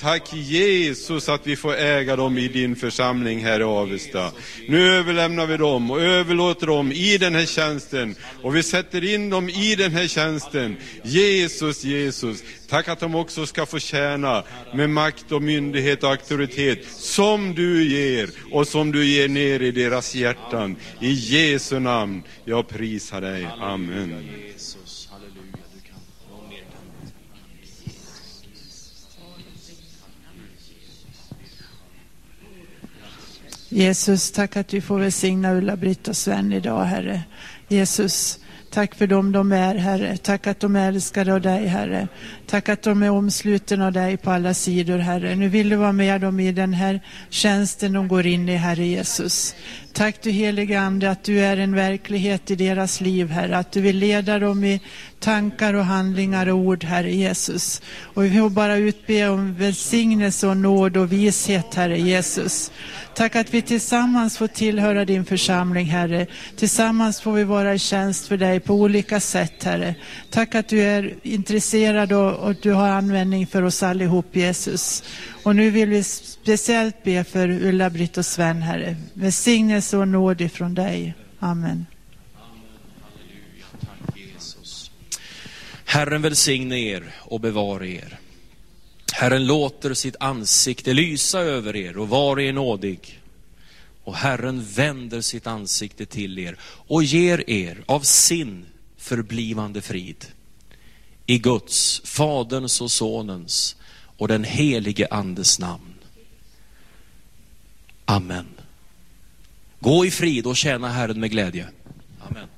Tack Jesus att vi får äga dem i din församling här i Avesta. Nu överlämnar vi dem och överlåter dem i den här tjänsten och vi sätter in dem i den här tjänsten. Jesus, Jesus, tack att de också ska få tjäna med makt och myndighet och auktoritet som du ger och som du ger ner i deras hjärtan. I Jesu namn, jag prisar dig. Amen. Jesus, tack att du får välsigna Ulla-Britt och Sven idag, Herre. Jesus, tack för dem de är, Herre. Tack att de är älskade av dig, Herre. Tack att de är omslutna av dig på alla sidor, Herre. Nu vill du vara med dem i den här tjänsten de går in i, Herre Jesus. Tack du helige Ande att du är en verklighet i deras liv, Herre. Att du vill leda dem i tankar och handlingar och ord, Herre Jesus. Och vi vill bara utbe om välsignelse och nåd och vishet, Herre Jesus. Tack att vi tillsammans får tillhöra din församling, Herre. Tillsammans får vi vara i tjänst för dig på olika sätt, Herre. Tack att du är intresserad och, och du har användning för oss allihop, Jesus. Och nu vill vi speciellt be för Ulla-Britt och Sven, Herre. Välsignelse och nåd ifrån dig. Amen. Herren välsigne er och bevare er. Herren låter sitt ansikte lysa över er och var er nådig. Och Herren vänder sitt ansikte till er och ger er av sin förblivande frid. I Guds, Faderns och Sonens och den helige Andes namn. Amen. Gå i frid och tjäna Herren med glädje. Amen.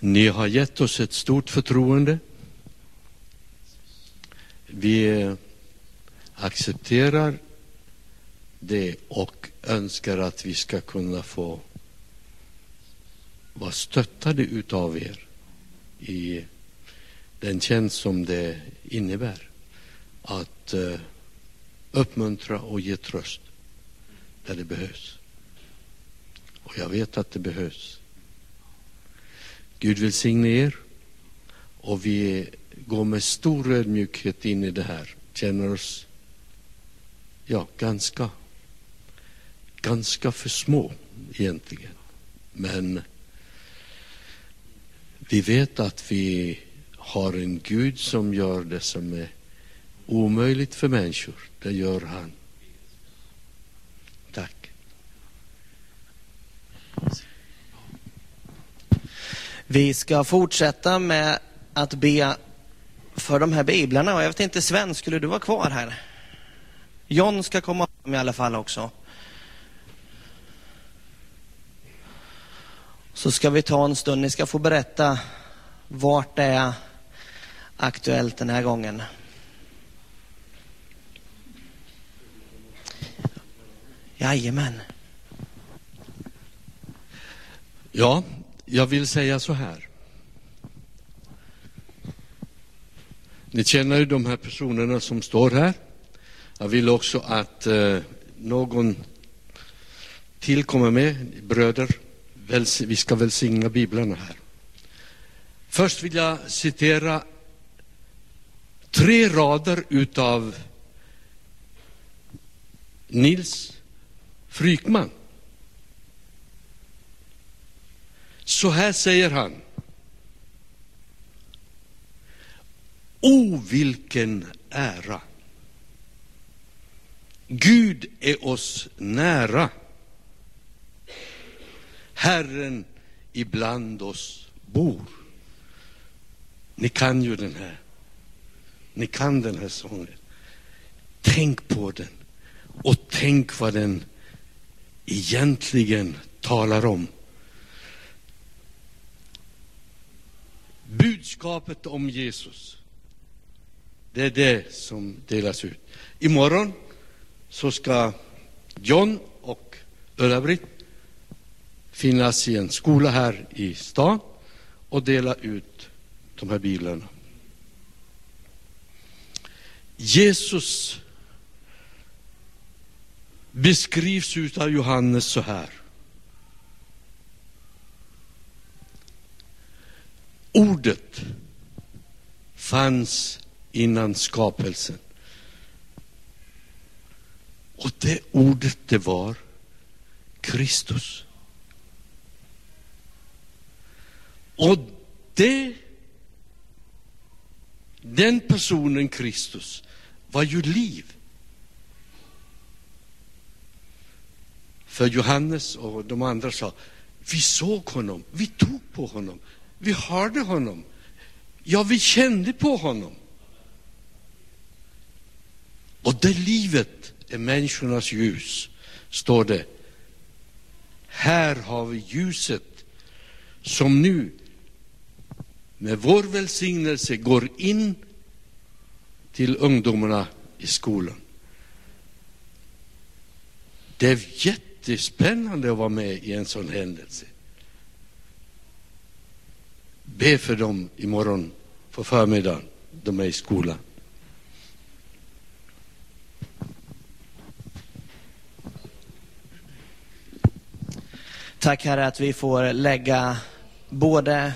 Ni har gett oss ett stort förtroende. Vi accepterar det och önskar att vi ska kunna få vara stöttade utav er i den tjänst som det innebär att eh, uppmuntra och ge tröst där det behövs. Och jag vet att det behövs. Gud välsigne er och vi går med stor ödmjukhet in i det här. Känner oss ja, ganska, ganska för små egentligen. Men Vi vet att vi har en Gud som gör det som är omöjligt för människor. Det gör han. Tack. Vi ska fortsätta med att be för de här biblarna. Och jag vet inte, Sven, skulle du vara kvar här? John ska komma fram i alla fall också. Så ska vi ta en stund. Ni ska få berätta vart det är aktuellt den här gången. Jajamän. Ja, jag vill säga så här. Ni känner ju de här personerna som står här. Jag vill också att eh, någon till kommer med, bröder. Vi ska välsigna biblarna här. Först vill jag citera tre rader utav Nils Frykman. Så här säger han. O vilken ära! Gud är oss nära. Herren ibland oss bor. Ni kan ju den här. Ni kan den här sången. Tänk på den och tänk vad den egentligen talar om. Budskapet om Jesus, det är det som delas ut. Imorgon så ska John och Ulla-Britt finnas i en skola här i stan och dela ut de här biblarna. Jesus beskrivs utav Johannes så här. Ordet fanns innan skapelsen. Och det ordet det var Kristus. Och det, den personen Kristus var ju liv. För Johannes och de andra sa, vi såg honom, vi tog på honom, vi hörde honom, ja, vi kände på honom. Och det livet är människornas ljus, står det. Här har vi ljuset som nu med vår välsignelse går in till ungdomarna i skolan. Det är jättespännande att vara med i en sån händelse. Be för dem imorgon på förmiddagen, de är i skolan. Tack Herre att vi får lägga både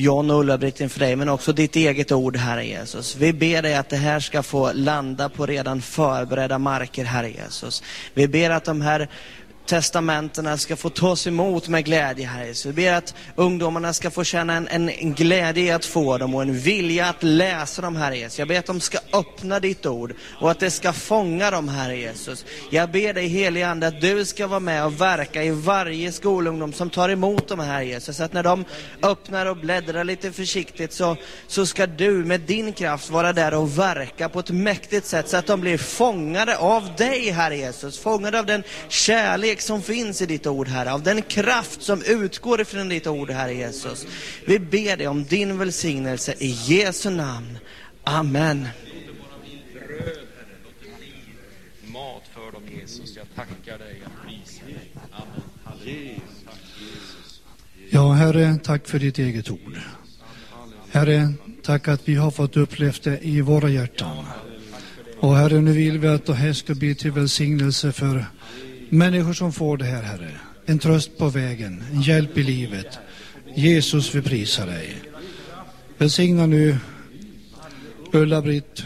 John och Ulla-Britt inför dig, men också ditt eget ord, Herre Jesus. Vi ber dig att det här ska få landa på redan förberedda marker, Herre Jesus. Vi ber att de här testamentena ska få tas emot med glädje, Herre Jesus. Vi ber att ungdomarna ska få känna en, en, en glädje i att få dem och en vilja att läsa dem, Herre Jesus. Jag ber att de ska öppna ditt ord och att det ska fånga dem, Herre Jesus. Jag ber dig, helige Ande, att du ska vara med och verka i varje skolungdom som tar emot dem, Herre Jesus. Så att när de öppnar och bläddrar lite försiktigt så, så ska du med din kraft vara där och verka på ett mäktigt sätt så att de blir fångade av dig, Herre Jesus. Fångade av den kärlek som finns i ditt ord, Herre. Av den kraft som utgår ifrån ditt ord, Herre Jesus. Vi ber dig om din välsignelse i Jesu namn. Amen. Mat för dem, Jesus. Jag tackar dig, jag prisar dig. Amen. Ja, Herre, tack för ditt eget ord. Herre, tack att vi har fått uppleva det i våra hjärtan. Och Herre, nu vill vi att det här ska bli till välsignelse för människor som får det här, Herre. En tröst på vägen, en hjälp i livet. Jesus, vi prisar dig. Välsigna nu Ulla-Britt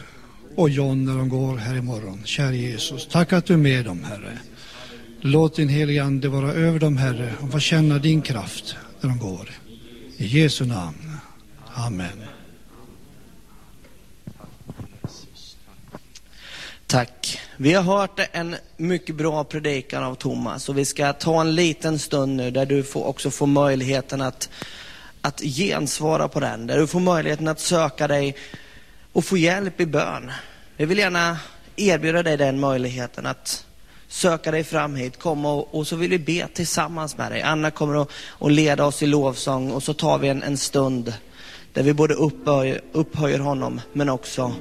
och John när de går här imorgon. Kära Jesus, tack att du är med dem, Herre. Låt din helige Ande vara över dem, Herre, och få känna din kraft när de går. I Jesu namn. Amen. Tack. Vi har hört en mycket bra predikan av Thomas och vi ska ta en liten stund nu där du får också får möjligheten att, att gensvara på den. Där du får möjligheten att söka dig och få hjälp i bön. Vi vill gärna erbjuda dig den möjligheten att söka dig fram hit, komma och, och så vill vi be tillsammans med dig. Anna kommer att, att leda oss i lovsång och så tar vi en, en stund där vi både upphöjer, upphöjer honom men också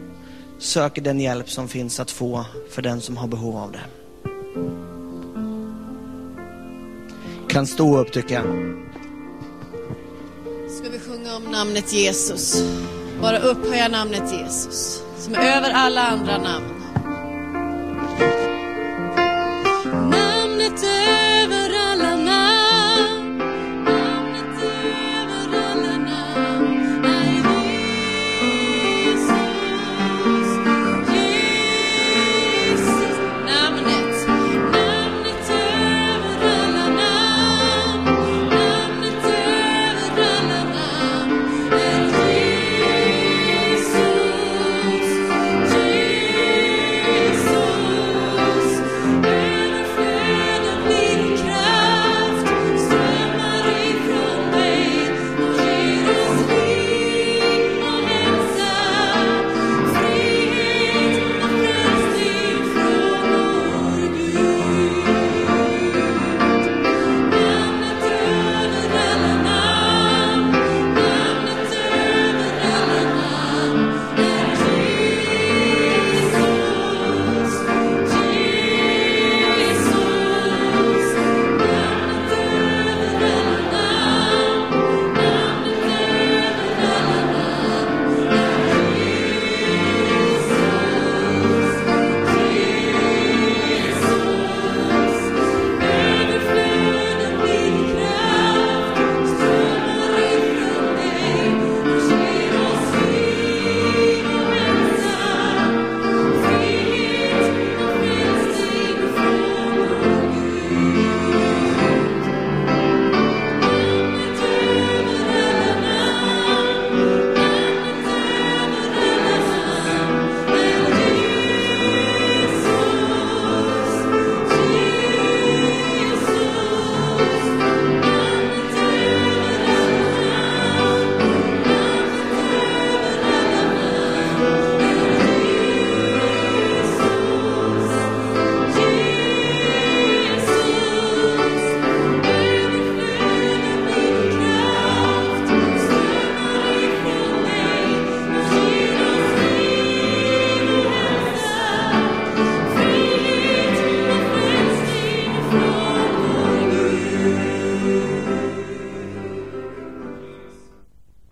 söker den hjälp som finns att få för den som har behov av det. Kan stå upp tycker jag. Ska vi sjunga om namnet Jesus? Bara upphöja namnet Jesus, som är över alla andra namn.